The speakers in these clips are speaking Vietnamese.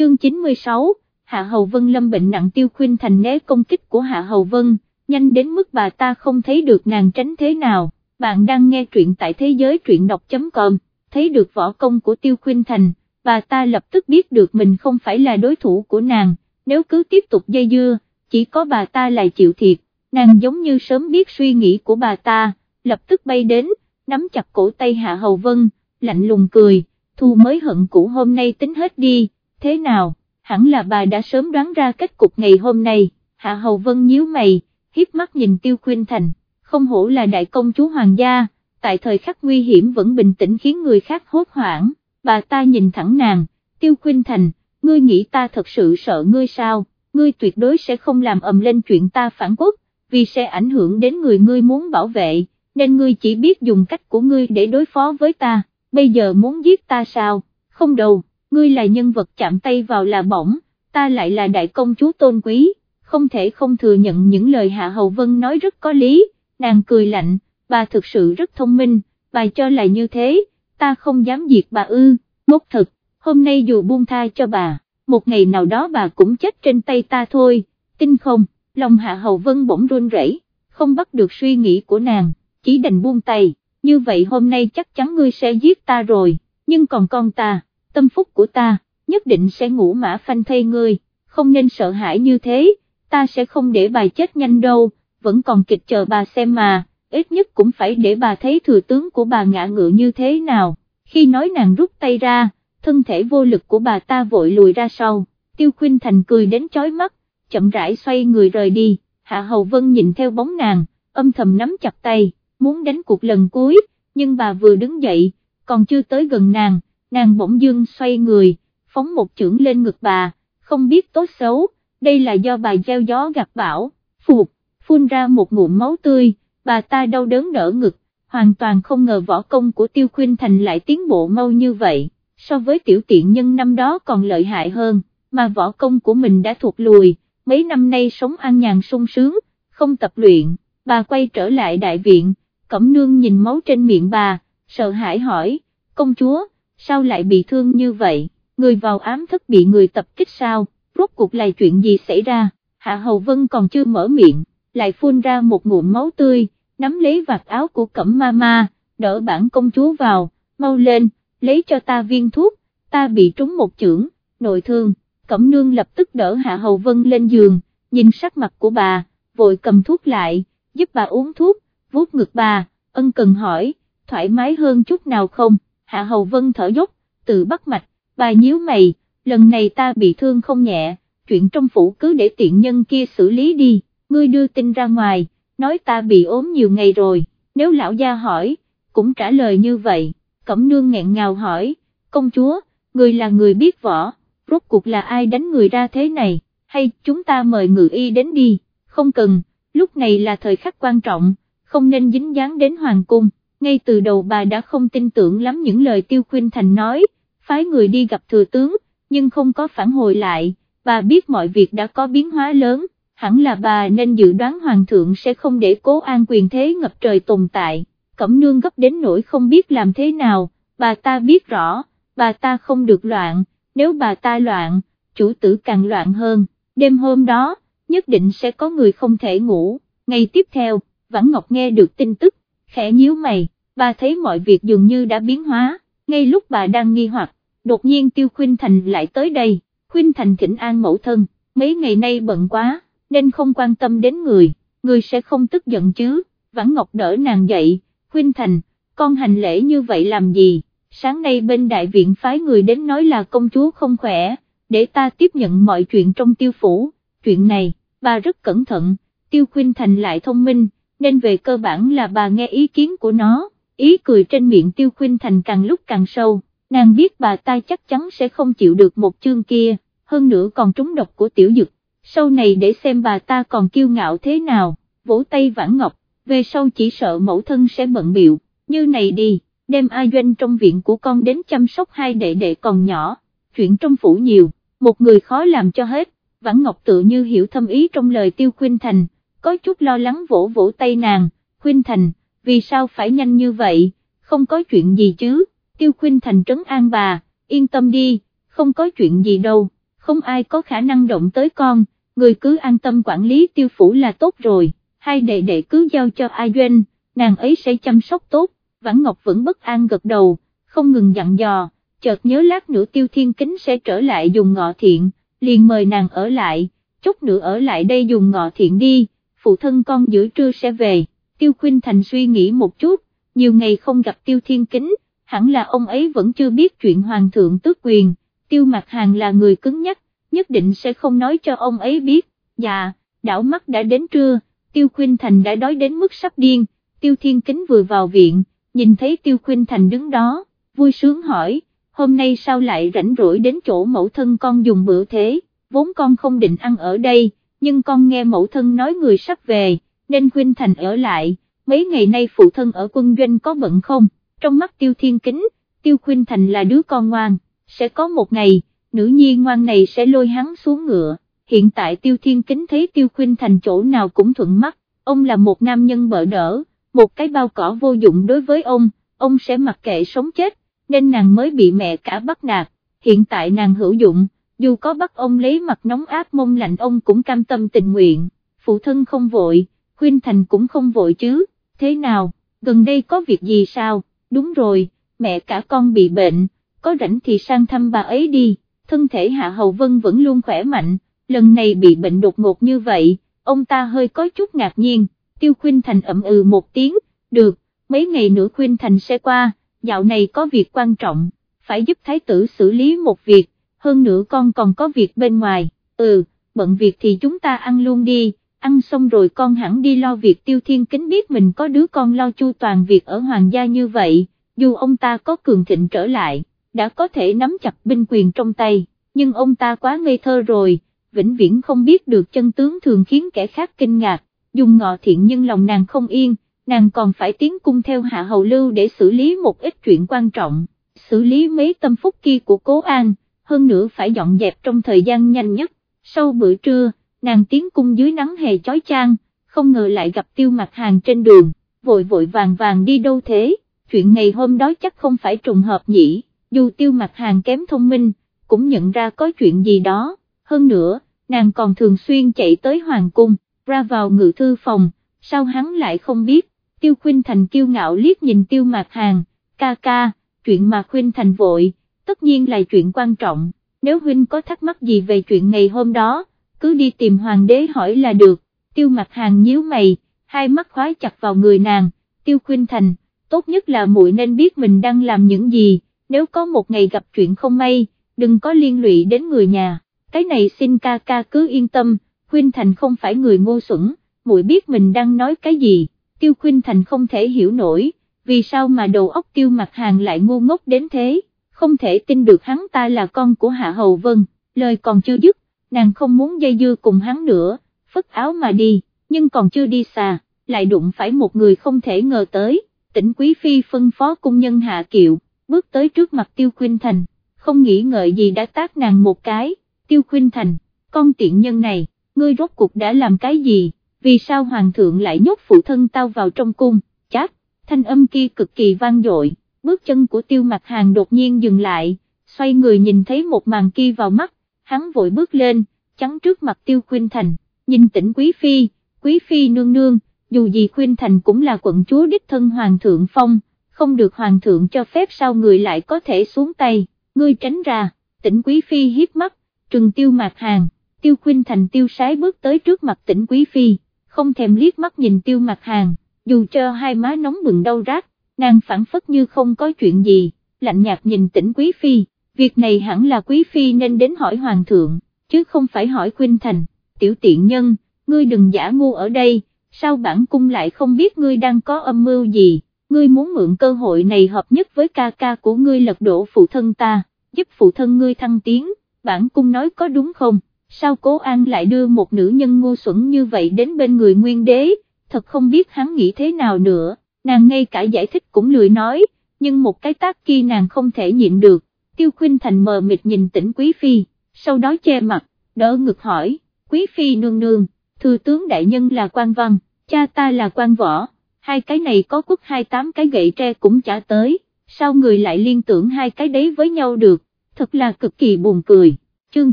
chương 96, Hạ Hầu Vân lâm bệnh nặng Tiêu khuyên Thành né công kích của Hạ Hầu Vân, nhanh đến mức bà ta không thấy được nàng tránh thế nào, bạn đang nghe truyện tại thế giới truyện đọc.com, thấy được võ công của Tiêu khuyên Thành, bà ta lập tức biết được mình không phải là đối thủ của nàng, nếu cứ tiếp tục dây dưa, chỉ có bà ta lại chịu thiệt, nàng giống như sớm biết suy nghĩ của bà ta, lập tức bay đến, nắm chặt cổ tay Hạ Hầu Vân, lạnh lùng cười, thu mới hận cũ hôm nay tính hết đi, thế nào, hẳn là bà đã sớm đoán ra kết cục ngày hôm nay, Hạ Hầu Vân nhíu mày, hiếp mắt nhìn Tiêu khuyên Thành, không hổ là đại công chúa hoàng gia, tại thời khắc nguy hiểm vẫn bình tĩnh khiến người khác hốt hoảng, bà ta nhìn thẳng nàng, Tiêu khuyên Thành, ngươi nghĩ ta thật sự sợ ngươi sao, ngươi tuyệt đối sẽ không làm ầm lên chuyện ta phản quốc, vì sẽ ảnh hưởng đến người ngươi muốn bảo vệ, nên ngươi chỉ biết dùng cách của ngươi để đối phó với ta, bây giờ muốn giết ta sao, không đâu, ngươi là nhân vật chạm tay vào là bỏng, ta lại là đại công chúa tôn quý, không thể không thừa nhận những lời Hạ Hầu Vân nói rất có lý, nàng cười lạnh, bà thực sự rất thông minh, bà cho là như thế, ta không dám diệt bà ư, ngốc thật, hôm nay dù buông tha cho bà, một ngày nào đó bà cũng chết trên tay ta thôi, tin không, lòng Hạ Hầu Vân bỗng run rẩy, không bắt được suy nghĩ của nàng, chỉ đành buông tay, như vậy hôm nay chắc chắn ngươi sẽ giết ta rồi, nhưng còn con ta, tâm phúc của ta, nhất định sẽ ngủ mã phanh thay ngươi, không nên sợ hãi như thế, ta sẽ không để bà chết nhanh đâu, vẫn còn kịch chờ bà xem mà, ít nhất cũng phải để bà thấy thừa tướng của bà ngã ngựa như thế nào, khi nói nàng rút tay ra, thân thể vô lực của bà ta vội lùi ra sau, tiêu khuyên thành cười đến chói mắt, chậm rãi xoay người rời đi, Hạ Hầu Vân nhìn theo bóng nàng, âm thầm nắm chặt tay, muốn đánh cuộc lần cuối, nhưng bà vừa đứng dậy, còn chưa tới gần nàng, nàng bỗng dưng xoay người, phóng một chưởng lên ngực bà, không biết tốt xấu, đây là do bà gieo gió gặp bão, phục, phun ra một ngụm máu tươi, bà ta đau đớn đỡ ngực, hoàn toàn không ngờ võ công của Tiêu Khuynh Thành lại tiến bộ mau như vậy, so với tiểu tiện nhân năm đó còn lợi hại hơn, mà võ công của mình đã thuộc lùi, mấy năm nay sống an nhàn sung sướng, không tập luyện, bà quay trở lại đại viện, Cẩm Nương nhìn máu trên miệng bà, sợ hãi hỏi, công chúa, sao lại bị thương như vậy, người vào ám thất bị người tập kích sao, rốt cuộc là chuyện gì xảy ra, Hạ Hầu Vân còn chưa mở miệng, lại phun ra một ngụm máu tươi, nắm lấy vạt áo của Cẩm Ma Ma, đỡ bản công chúa vào, mau lên, lấy cho ta viên thuốc, ta bị trúng một chưởng, nội thương, Cẩm Nương lập tức đỡ Hạ Hầu Vân lên giường, nhìn sắc mặt của bà, vội cầm thuốc lại, giúp bà uống thuốc, vuốt ngực bà, ân cần hỏi, thoải mái hơn chút nào không, Hạ Hầu Vân thở dốc, tự bắt mạch, bà nhíu mày, lần này ta bị thương không nhẹ, chuyện trong phủ cứ để tiện nhân kia xử lý đi, ngươi đưa tin ra ngoài, nói ta bị ốm nhiều ngày rồi, nếu lão gia hỏi, cũng trả lời như vậy, cẩm nương nghẹn ngào hỏi, công chúa, người là người biết võ, rốt cuộc là ai đánh người ra thế này, hay chúng ta mời ngự y đến đi, không cần, lúc này là thời khắc quan trọng, không nên dính dáng đến hoàng cung, ngay từ đầu bà đã không tin tưởng lắm những lời tiêu khuyên thành nói, phái người đi gặp thừa tướng, nhưng không có phản hồi lại, bà biết mọi việc đã có biến hóa lớn, hẳn là bà nên dự đoán hoàng thượng sẽ không để cố an quyền thế ngập trời tồn tại, cẩm nương gấp đến nỗi không biết làm thế nào, bà ta biết rõ, bà ta không được loạn, nếu bà ta loạn, chủ tử càng loạn hơn, đêm hôm đó, nhất định sẽ có người không thể ngủ, ngày tiếp theo, Vãn Ngọc nghe được tin tức, khẽ nhíu mày, bà thấy mọi việc dường như đã biến hóa, ngay lúc bà đang nghi hoặc, đột nhiên Tiêu Khuynh Thành lại tới đây, Khuynh Thành thỉnh an mẫu thân, mấy ngày nay bận quá, nên không quan tâm đến người, người sẽ không tức giận chứ, Vãn Ngọc đỡ nàng dậy, Khuynh Thành, con hành lễ như vậy làm gì, sáng nay bên đại viện phái người đến nói là công chúa không khỏe, để ta tiếp nhận mọi chuyện trong tiêu phủ, chuyện này, bà rất cẩn thận, Tiêu Khuynh Thành lại thông minh, nên về cơ bản là bà nghe ý kiến của nó, ý cười trên miệng Tiêu Khuynh Thành càng lúc càng sâu, nàng biết bà ta chắc chắn sẽ không chịu được một chương kia, hơn nữa còn trúng độc của tiểu dực, sau này để xem bà ta còn kiêu ngạo thế nào, vỗ tay vãn ngọc, về sau chỉ sợ mẫu thân sẽ bận biệu, như này đi, đem A Doanh trong viện của con đến chăm sóc hai đệ đệ còn nhỏ, chuyện trong phủ nhiều, một người khó làm cho hết, vãn ngọc tự như hiểu thâm ý trong lời Tiêu Khuynh Thành, có chút lo lắng vỗ vỗ tay nàng, Khuynh Thành, vì sao phải nhanh như vậy, không có chuyện gì chứ, Tiêu Khuynh Thành trấn an bà, yên tâm đi, không có chuyện gì đâu, không ai có khả năng động tới con, người cứ an tâm quản lý tiêu phủ là tốt rồi, hai đệ đệ cứ giao cho A Doanh, nàng ấy sẽ chăm sóc tốt, Vãn Ngọc vẫn bất an gật đầu, không ngừng dặn dò, chợt nhớ lát nữa tiêu thiên kính sẽ trở lại dùng ngọ thiện, liền mời nàng ở lại, chút nữa ở lại đây dùng ngọ thiện đi, phụ thân con giữa trưa sẽ về, tiêu khuynh thành suy nghĩ một chút, nhiều ngày không gặp tiêu thiên kính, hẳn là ông ấy vẫn chưa biết chuyện hoàng thượng tước quyền, tiêu Mặc hàng là người cứng nhắc, nhất định sẽ không nói cho ông ấy biết, dạ, đảo mắt đã đến trưa, tiêu khuynh thành đã đói đến mức sắp điên, tiêu thiên kính vừa vào viện, nhìn thấy tiêu khuynh thành đứng đó, vui sướng hỏi, hôm nay sao lại rảnh rỗi đến chỗ mẫu thân con dùng bữa thế, vốn con không định ăn ở đây, nhưng con nghe mẫu thân nói người sắp về, nên khuynh thành ở lại, mấy ngày nay phụ thân ở quân doanh có bận không, trong mắt tiêu thiên kính, tiêu khuynh thành là đứa con ngoan, sẽ có một ngày, nữ nhi ngoan này sẽ lôi hắn xuống ngựa, hiện tại tiêu thiên kính thấy tiêu khuynh thành chỗ nào cũng thuận mắt, ông là một nam nhân bợ đỡ, một cái bao cỏ vô dụng đối với ông, ông sẽ mặc kệ sống chết, nên nàng mới bị mẹ cả bắt nạt, hiện tại nàng hữu dụng, dù có bắt ông lấy mặt nóng áp mông lạnh ông cũng cam tâm tình nguyện, phụ thân không vội, khuyên thành cũng không vội chứ, thế nào, gần đây có việc gì sao, đúng rồi, mẹ cả con bị bệnh, có rảnh thì sang thăm bà ấy đi, thân thể Hạ Hầu Vân vẫn luôn khỏe mạnh, lần này bị bệnh đột ngột như vậy, ông ta hơi có chút ngạc nhiên, Tiêu khuyên Thành ậm ừ một tiếng, được, mấy ngày nữa khuyên Thành sẽ qua, dạo này có việc quan trọng, phải giúp Thái tử xử lý một việc, hơn nữa con còn có việc bên ngoài, ừ, bận việc thì chúng ta ăn luôn đi, ăn xong rồi con hẳn đi lo việc Tiêu Thiên Kính biết mình có đứa con lo chu toàn việc ở hoàng gia như vậy, dù ông ta có cường thịnh trở lại, đã có thể nắm chặt binh quyền trong tay, nhưng ông ta quá ngây thơ rồi, vĩnh viễn không biết được chân tướng thường khiến kẻ khác kinh ngạc, dùng ngọ thiện nhưng lòng nàng không yên, nàng còn phải tiến cung theo hạ hầu lưu để xử lý một ít chuyện quan trọng, xử lý mấy tâm phúc kia của cố an, hơn nữa phải dọn dẹp trong thời gian nhanh nhất, sau bữa trưa, nàng tiến cung dưới nắng hè chói chang, không ngờ lại gặp tiêu mặt hàng trên đường, vội vội vàng vàng đi đâu thế, chuyện ngày hôm đó chắc không phải trùng hợp nhỉ, dù tiêu mặt hàng kém thông minh, cũng nhận ra có chuyện gì đó, hơn nữa, nàng còn thường xuyên chạy tới hoàng cung, ra vào ngự thư phòng, sao hắn lại không biết, tiêu khuyên thành kiêu ngạo liếc nhìn tiêu mặt hàng, ca ca, chuyện mà khuyên thành vội, tất nhiên là chuyện quan trọng, nếu huynh có thắc mắc gì về chuyện ngày hôm đó, cứ đi tìm hoàng đế hỏi là được, tiêu mặt hàng nhíu mày, hai mắt khóa chặt vào người nàng, tiêu khuyên thành, tốt nhất là muội nên biết mình đang làm những gì, nếu có một ngày gặp chuyện không may, đừng có liên lụy đến người nhà, cái này xin ca ca cứ yên tâm, khuyên Thành không phải người ngô xuẩn, muội biết mình đang nói cái gì, Tiêu khuyên Thành không thể hiểu nổi, vì sao mà đầu óc Tiêu Mặt Hàng lại ngu ngốc đến thế, không thể tin được hắn ta là con của Hạ Hầu Vân, lời còn chưa dứt, nàng không muốn dây dưa cùng hắn nữa, phất áo mà đi, nhưng còn chưa đi xa, lại đụng phải một người không thể ngờ tới, tỉnh Quý Phi phân phó cung nhân Hạ Kiệu, bước tới trước mặt Tiêu Quynh Thành, không nghĩ ngợi gì đã tác nàng một cái, Tiêu Quynh Thành, con tiện nhân này ngươi rốt cuộc đã làm cái gì, vì sao hoàng thượng lại nhốt phụ thân tao vào trong cung, chát, thanh âm kia cực kỳ vang dội, bước chân của tiêu mặt hàng đột nhiên dừng lại, xoay người nhìn thấy một màn kia vào mắt, hắn vội bước lên, chắn trước mặt tiêu khuyên thành, nhìn tỉnh quý phi, quý phi nương nương, dù gì khuyên thành cũng là quận chúa đích thân hoàng thượng phong, không được hoàng thượng cho phép sao người lại có thể xuống tay, ngươi tránh ra, tỉnh quý phi hiếp mắt, trừng tiêu mạc hàng tiêu khuyên thành tiêu sái bước tới trước mặt tỉnh quý phi, không thèm liếc mắt nhìn tiêu mặt hàng, dù cho hai má nóng bừng đau rát, nàng phản phất như không có chuyện gì, lạnh nhạt nhìn tỉnh quý phi, việc này hẳn là quý phi nên đến hỏi hoàng thượng, chứ không phải hỏi khuynh thành, tiểu tiện nhân, ngươi đừng giả ngu ở đây, sao bản cung lại không biết ngươi đang có âm mưu gì, ngươi muốn mượn cơ hội này hợp nhất với ca ca của ngươi lật đổ phụ thân ta, giúp phụ thân ngươi thăng tiến, bản cung nói có đúng không? sao cố an lại đưa một nữ nhân ngu xuẩn như vậy đến bên người nguyên đế, thật không biết hắn nghĩ thế nào nữa, nàng ngay cả giải thích cũng lười nói, nhưng một cái tác kia nàng không thể nhịn được, tiêu khuyên thành mờ mịt nhìn tỉnh quý phi, sau đó che mặt, đỡ ngực hỏi, quý phi nương nương, thư tướng đại nhân là quan văn, cha ta là quan võ, hai cái này có quốc hai tám cái gậy tre cũng trả tới, sao người lại liên tưởng hai cái đấy với nhau được, thật là cực kỳ buồn cười. chương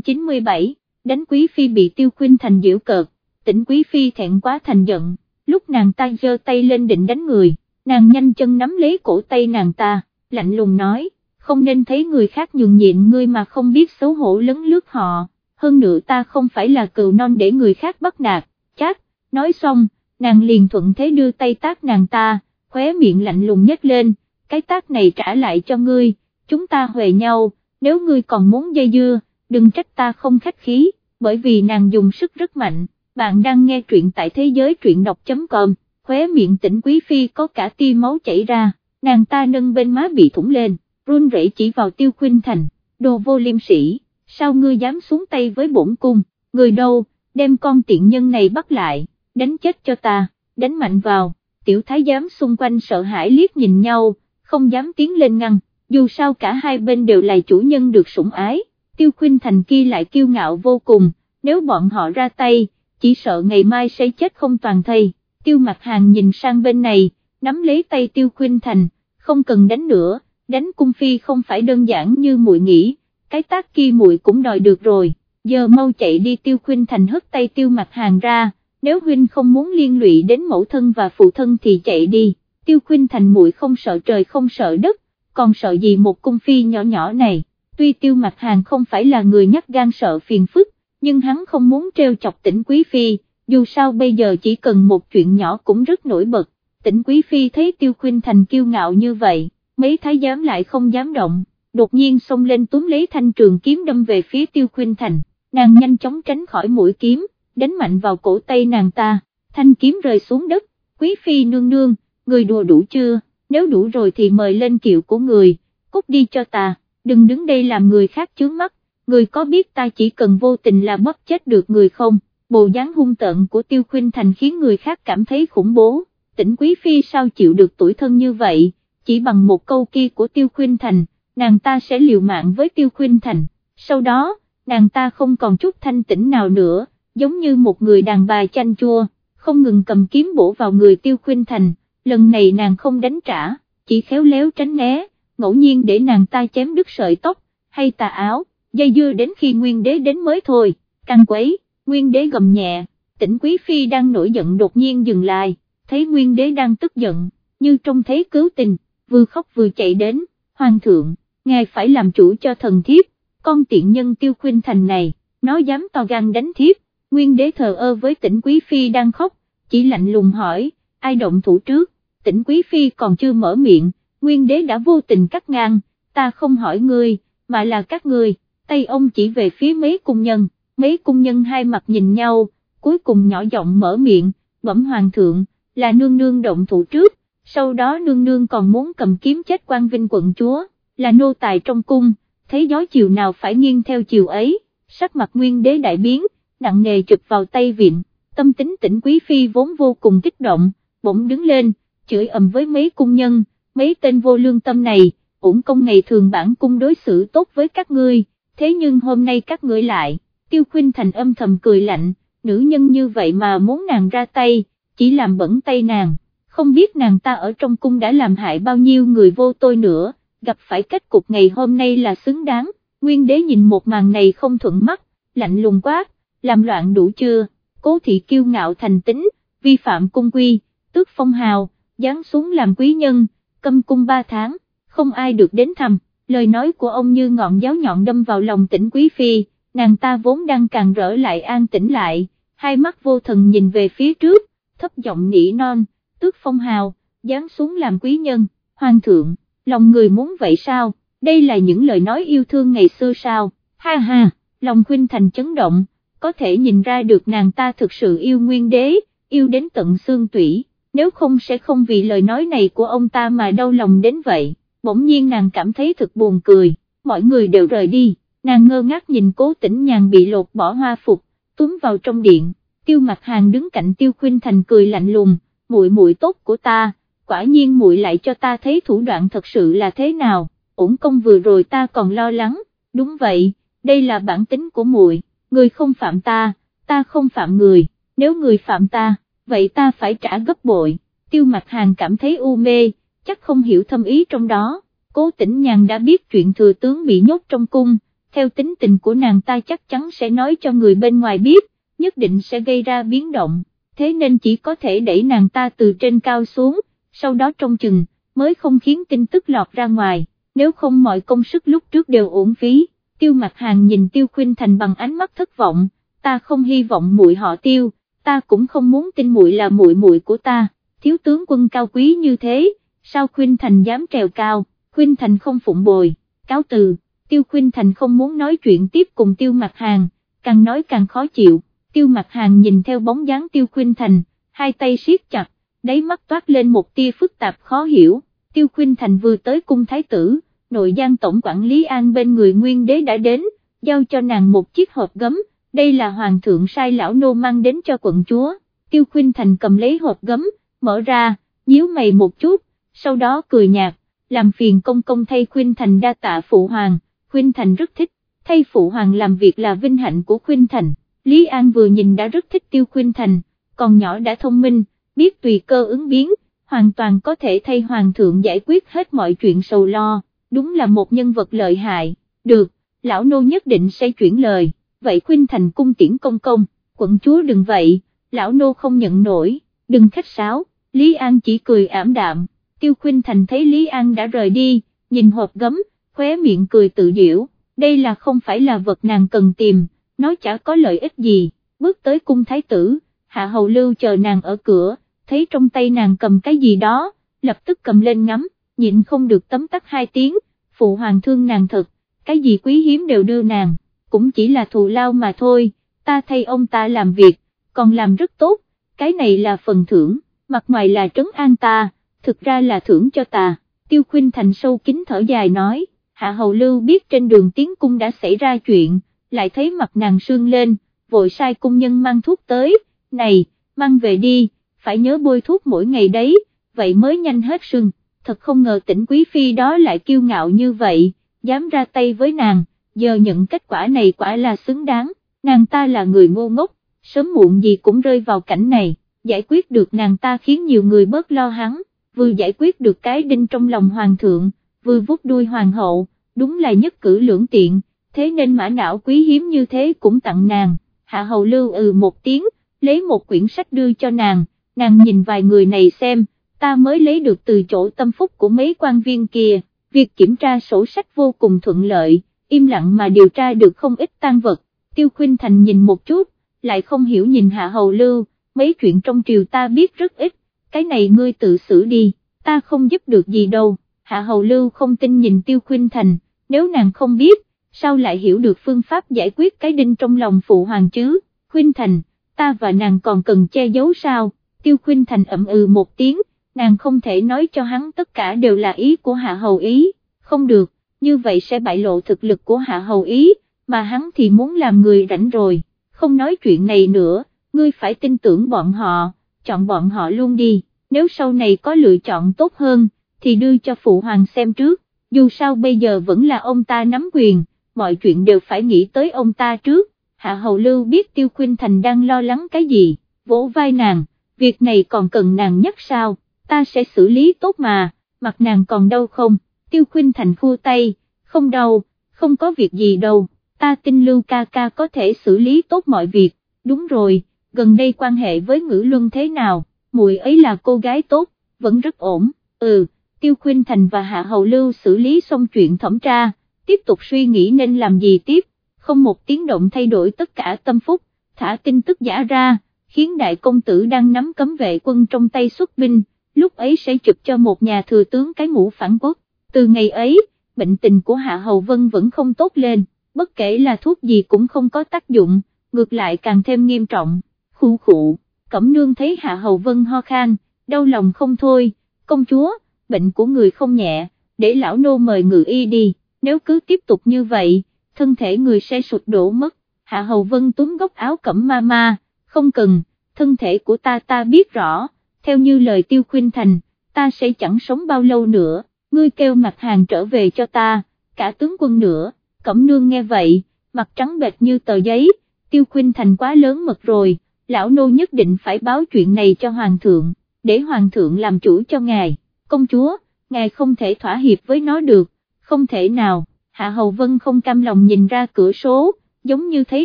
97, đánh quý phi bị tiêu khuyên thành diễu cợt, tỉnh quý phi thẹn quá thành giận, lúc nàng ta giơ tay lên định đánh người, nàng nhanh chân nắm lấy cổ tay nàng ta, lạnh lùng nói, không nên thấy người khác nhường nhịn ngươi mà không biết xấu hổ lấn lướt họ, hơn nữa ta không phải là cừu non để người khác bắt nạt, chắc, nói xong, nàng liền thuận thế đưa tay tác nàng ta, khóe miệng lạnh lùng nhếch lên, cái tác này trả lại cho ngươi, chúng ta huề nhau, nếu ngươi còn muốn dây dưa, đừng trách ta không khách khí, bởi vì nàng dùng sức rất mạnh, bạn đang nghe truyện tại thế giới truyện đọc.com, khóe miệng tỉnh quý phi có cả tia máu chảy ra, nàng ta nâng bên má bị thủng lên, run rẩy chỉ vào tiêu khuynh thành, đồ vô liêm sĩ, sao ngươi dám xuống tay với bổn cung, người đâu, đem con tiện nhân này bắt lại, đánh chết cho ta, đánh mạnh vào, tiểu thái giám xung quanh sợ hãi liếc nhìn nhau, không dám tiến lên ngăn, dù sao cả hai bên đều là chủ nhân được sủng ái, tiêu khuynh thành kia lại kiêu ngạo vô cùng, nếu bọn họ ra tay, chỉ sợ ngày mai sẽ chết không toàn thây, tiêu mặt hàng nhìn sang bên này, nắm lấy tay tiêu khuyên thành, không cần đánh nữa, đánh cung phi không phải đơn giản như muội nghĩ, cái tác kia muội cũng đòi được rồi, giờ mau chạy đi tiêu khuyên thành hất tay tiêu mặt hàng ra, nếu huynh không muốn liên lụy đến mẫu thân và phụ thân thì chạy đi, tiêu khuyên thành muội không sợ trời không sợ đất, còn sợ gì một cung phi nhỏ nhỏ này, tuy tiêu mặt hàng không phải là người nhắc gan sợ phiền phức, nhưng hắn không muốn treo chọc tỉnh quý phi, dù sao bây giờ chỉ cần một chuyện nhỏ cũng rất nổi bật, tỉnh quý phi thấy tiêu khuynh thành kiêu ngạo như vậy, mấy thái giám lại không dám động, đột nhiên xông lên túm lấy thanh trường kiếm đâm về phía tiêu khuynh thành, nàng nhanh chóng tránh khỏi mũi kiếm, đánh mạnh vào cổ tay nàng ta, thanh kiếm rơi xuống đất, quý phi nương nương, người đùa đủ chưa, nếu đủ rồi thì mời lên kiệu của người, cút đi cho ta, đừng đứng đây làm người khác chướng mắt, người có biết ta chỉ cần vô tình là mất chết được người không, bộ dáng hung tợn của tiêu khuynh thành khiến người khác cảm thấy khủng bố, tỉnh quý phi sao chịu được tuổi thân như vậy, chỉ bằng một câu kia của tiêu khuynh thành, nàng ta sẽ liều mạng với tiêu khuynh thành, sau đó, nàng ta không còn chút thanh tĩnh nào nữa, giống như một người đàn bà chanh chua, không ngừng cầm kiếm bổ vào người tiêu khuynh thành, lần này nàng không đánh trả, chỉ khéo léo tránh né, ngẫu nhiên để nàng ta chém đứt sợi tóc, hay tà áo, dây dưa đến khi nguyên đế đến mới thôi, căng quấy, nguyên đế gầm nhẹ, tỉnh quý phi đang nổi giận đột nhiên dừng lại, thấy nguyên đế đang tức giận, như trông thấy cứu tình, vừa khóc vừa chạy đến, hoàng thượng, ngài phải làm chủ cho thần thiếp, con tiện nhân tiêu khuyên thành này, nó dám to gan đánh thiếp, nguyên đế thờ ơ với tỉnh quý phi đang khóc, chỉ lạnh lùng hỏi, ai động thủ trước, tỉnh quý phi còn chưa mở miệng, nguyên đế đã vô tình cắt ngang, ta không hỏi ngươi, mà là các ngươi, tay ông chỉ về phía mấy cung nhân, mấy cung nhân hai mặt nhìn nhau, cuối cùng nhỏ giọng mở miệng, bẩm hoàng thượng, là nương nương động thủ trước, sau đó nương nương còn muốn cầm kiếm chết quan vinh quận chúa, là nô tài trong cung, thấy gió chiều nào phải nghiêng theo chiều ấy, sắc mặt nguyên đế đại biến, nặng nề chụp vào tay viện, tâm tính tỉnh quý phi vốn vô cùng kích động, bỗng đứng lên, chửi ầm với mấy cung nhân, mấy tên vô lương tâm này, ủng công ngày thường bản cung đối xử tốt với các ngươi, thế nhưng hôm nay các ngươi lại, tiêu khuyên thành âm thầm cười lạnh, nữ nhân như vậy mà muốn nàng ra tay, chỉ làm bẩn tay nàng, không biết nàng ta ở trong cung đã làm hại bao nhiêu người vô tôi nữa, gặp phải kết cục ngày hôm nay là xứng đáng, nguyên đế nhìn một màn này không thuận mắt, lạnh lùng quát, làm loạn đủ chưa, cố thị kiêu ngạo thành tính, vi phạm cung quy, tước phong hào, giáng xuống làm quý nhân, câm cung ba tháng, không ai được đến thăm, lời nói của ông như ngọn giáo nhọn đâm vào lòng tỉnh quý phi, nàng ta vốn đang càng rỡ lại an tĩnh lại, hai mắt vô thần nhìn về phía trước, thấp giọng nỉ non, tước phong hào, dán xuống làm quý nhân, hoàng thượng, lòng người muốn vậy sao, đây là những lời nói yêu thương ngày xưa sao, ha ha, lòng khuynh thành chấn động, có thể nhìn ra được nàng ta thực sự yêu nguyên đế, yêu đến tận xương tủy, nếu không sẽ không vì lời nói này của ông ta mà đau lòng đến vậy, bỗng nhiên nàng cảm thấy thật buồn cười, mọi người đều rời đi, nàng ngơ ngác nhìn cố tỉnh nhàn bị lột bỏ hoa phục, túm vào trong điện, tiêu mặt hàng đứng cạnh tiêu khuyên thành cười lạnh lùng, muội muội tốt của ta, quả nhiên muội lại cho ta thấy thủ đoạn thật sự là thế nào, ổn công vừa rồi ta còn lo lắng, đúng vậy, đây là bản tính của muội, người không phạm ta, ta không phạm người, nếu người phạm ta, vậy ta phải trả gấp bội, tiêu mặt hàng cảm thấy u mê, chắc không hiểu thâm ý trong đó, cố tỉnh nhàn đã biết chuyện thừa tướng bị nhốt trong cung, theo tính tình của nàng ta chắc chắn sẽ nói cho người bên ngoài biết, nhất định sẽ gây ra biến động, thế nên chỉ có thể đẩy nàng ta từ trên cao xuống, sau đó trong chừng, mới không khiến tin tức lọt ra ngoài, nếu không mọi công sức lúc trước đều uổng phí, tiêu mặt hàng nhìn tiêu khuyên thành bằng ánh mắt thất vọng, ta không hy vọng muội họ tiêu, ta cũng không muốn tin muội là muội muội của ta, thiếu tướng quân cao quý như thế, sao khuyên thành dám trèo cao, khuyên thành không phụng bồi, cáo từ, tiêu khuyên thành không muốn nói chuyện tiếp cùng tiêu mặt hàng, càng nói càng khó chịu, tiêu mặt hàng nhìn theo bóng dáng tiêu khuyên thành, hai tay siết chặt, đáy mắt toát lên một tia phức tạp khó hiểu, tiêu khuyên thành vừa tới cung thái tử, nội giang tổng quản lý an bên người nguyên đế đã đến, giao cho nàng một chiếc hộp gấm, đây là hoàng thượng sai lão nô mang đến cho quận chúa, tiêu khuyên thành cầm lấy hộp gấm, mở ra, nhíu mày một chút, sau đó cười nhạt, làm phiền công công thay khuyên thành đa tạ phụ hoàng, khuyên thành rất thích, thay phụ hoàng làm việc là vinh hạnh của khuyên thành, Lý An vừa nhìn đã rất thích tiêu khuyên thành, còn nhỏ đã thông minh, biết tùy cơ ứng biến, hoàn toàn có thể thay hoàng thượng giải quyết hết mọi chuyện sầu lo, đúng là một nhân vật lợi hại, được, lão nô nhất định sẽ chuyển lời, vậy khuyên thành cung tiễn công công, quận chúa đừng vậy, lão nô không nhận nổi, đừng khách sáo, Lý An chỉ cười ảm đạm, tiêu Khuynh thành thấy Lý An đã rời đi, nhìn hộp gấm, khóe miệng cười tự diễu, đây là không phải là vật nàng cần tìm, nó chả có lợi ích gì, bước tới cung thái tử, hạ hầu lưu chờ nàng ở cửa, thấy trong tay nàng cầm cái gì đó, lập tức cầm lên ngắm, nhịn không được tấm tắc hai tiếng, phụ hoàng thương nàng thật, cái gì quý hiếm đều đưa nàng, cũng chỉ là thù lao mà thôi, ta thay ông ta làm việc, còn làm rất tốt, cái này là phần thưởng, mặt ngoài là trấn an ta, thực ra là thưởng cho ta, tiêu khuyên thành sâu kín thở dài nói, hạ hầu lưu biết trên đường tiến cung đã xảy ra chuyện, lại thấy mặt nàng sương lên, vội sai cung nhân mang thuốc tới, này, mang về đi, phải nhớ bôi thuốc mỗi ngày đấy, vậy mới nhanh hết sưng, thật không ngờ tỉnh quý phi đó lại kiêu ngạo như vậy, dám ra tay với nàng, giờ nhận kết quả này quả là xứng đáng, nàng ta là người ngô ngốc, sớm muộn gì cũng rơi vào cảnh này, giải quyết được nàng ta khiến nhiều người bớt lo hắn, vừa giải quyết được cái đinh trong lòng hoàng thượng, vừa vút đuôi hoàng hậu, đúng là nhất cử lưỡng tiện, thế nên mã não quý hiếm như thế cũng tặng nàng, hạ hầu lưu ừ một tiếng, lấy một quyển sách đưa cho nàng, nàng nhìn vài người này xem, ta mới lấy được từ chỗ tâm phúc của mấy quan viên kia, việc kiểm tra sổ sách vô cùng thuận lợi, im lặng mà điều tra được không ít tan vật, tiêu khuyên thành nhìn một chút, lại không hiểu nhìn hạ hầu lưu, mấy chuyện trong triều ta biết rất ít, cái này ngươi tự xử đi, ta không giúp được gì đâu, hạ hầu lưu không tin nhìn tiêu khuyên thành, nếu nàng không biết, sao lại hiểu được phương pháp giải quyết cái đinh trong lòng phụ hoàng chứ, khuyên thành, ta và nàng còn cần che giấu sao, tiêu khuyên thành ậm ừ một tiếng, nàng không thể nói cho hắn tất cả đều là ý của hạ hầu ý, không được, như vậy sẽ bại lộ thực lực của hạ hầu ý, mà hắn thì muốn làm người rảnh rồi, không nói chuyện này nữa, ngươi phải tin tưởng bọn họ, chọn bọn họ luôn đi, nếu sau này có lựa chọn tốt hơn, thì đưa cho phụ hoàng xem trước, dù sao bây giờ vẫn là ông ta nắm quyền, mọi chuyện đều phải nghĩ tới ông ta trước, hạ hầu lưu biết tiêu khuyên thành đang lo lắng cái gì, vỗ vai nàng, việc này còn cần nàng nhắc sao, ta sẽ xử lý tốt mà, mặt nàng còn đau không, tiêu khuyên thành khua tay, không đau, không có việc gì đâu, ta tin lưu ca ca có thể xử lý tốt mọi việc, đúng rồi, gần đây quan hệ với ngữ luân thế nào, muội ấy là cô gái tốt, vẫn rất ổn, ừ, tiêu khuyên thành và hạ hầu lưu xử lý xong chuyện thẩm tra, tiếp tục suy nghĩ nên làm gì tiếp, không một tiếng động thay đổi tất cả tâm phúc, thả tin tức giả ra, khiến đại công tử đang nắm cấm vệ quân trong tay xuất binh, lúc ấy sẽ chụp cho một nhà thừa tướng cái mũ phản quốc, từ ngày ấy, bệnh tình của Hạ Hầu Vân vẫn không tốt lên, bất kể là thuốc gì cũng không có tác dụng, ngược lại càng thêm nghiêm trọng, khụ khụ, cẩm nương thấy Hạ Hầu Vân ho khan, đau lòng không thôi, công chúa, bệnh của người không nhẹ, để lão nô mời ngự y đi, nếu cứ tiếp tục như vậy, thân thể người sẽ sụt đổ mất, Hạ Hầu Vân túm góc áo cẩm ma ma, không cần, thân thể của ta ta biết rõ, theo như lời tiêu khuyên thành, ta sẽ chẳng sống bao lâu nữa, ngươi kêu mặt hàng trở về cho ta, cả tướng quân nữa, cẩm nương nghe vậy, mặt trắng bệch như tờ giấy, tiêu khuyên thành quá lớn mật rồi, lão nô nhất định phải báo chuyện này cho hoàng thượng, để hoàng thượng làm chủ cho ngài, công chúa, ngài không thể thỏa hiệp với nó được, không thể nào, Hạ Hầu Vân không cam lòng nhìn ra cửa số, giống như thấy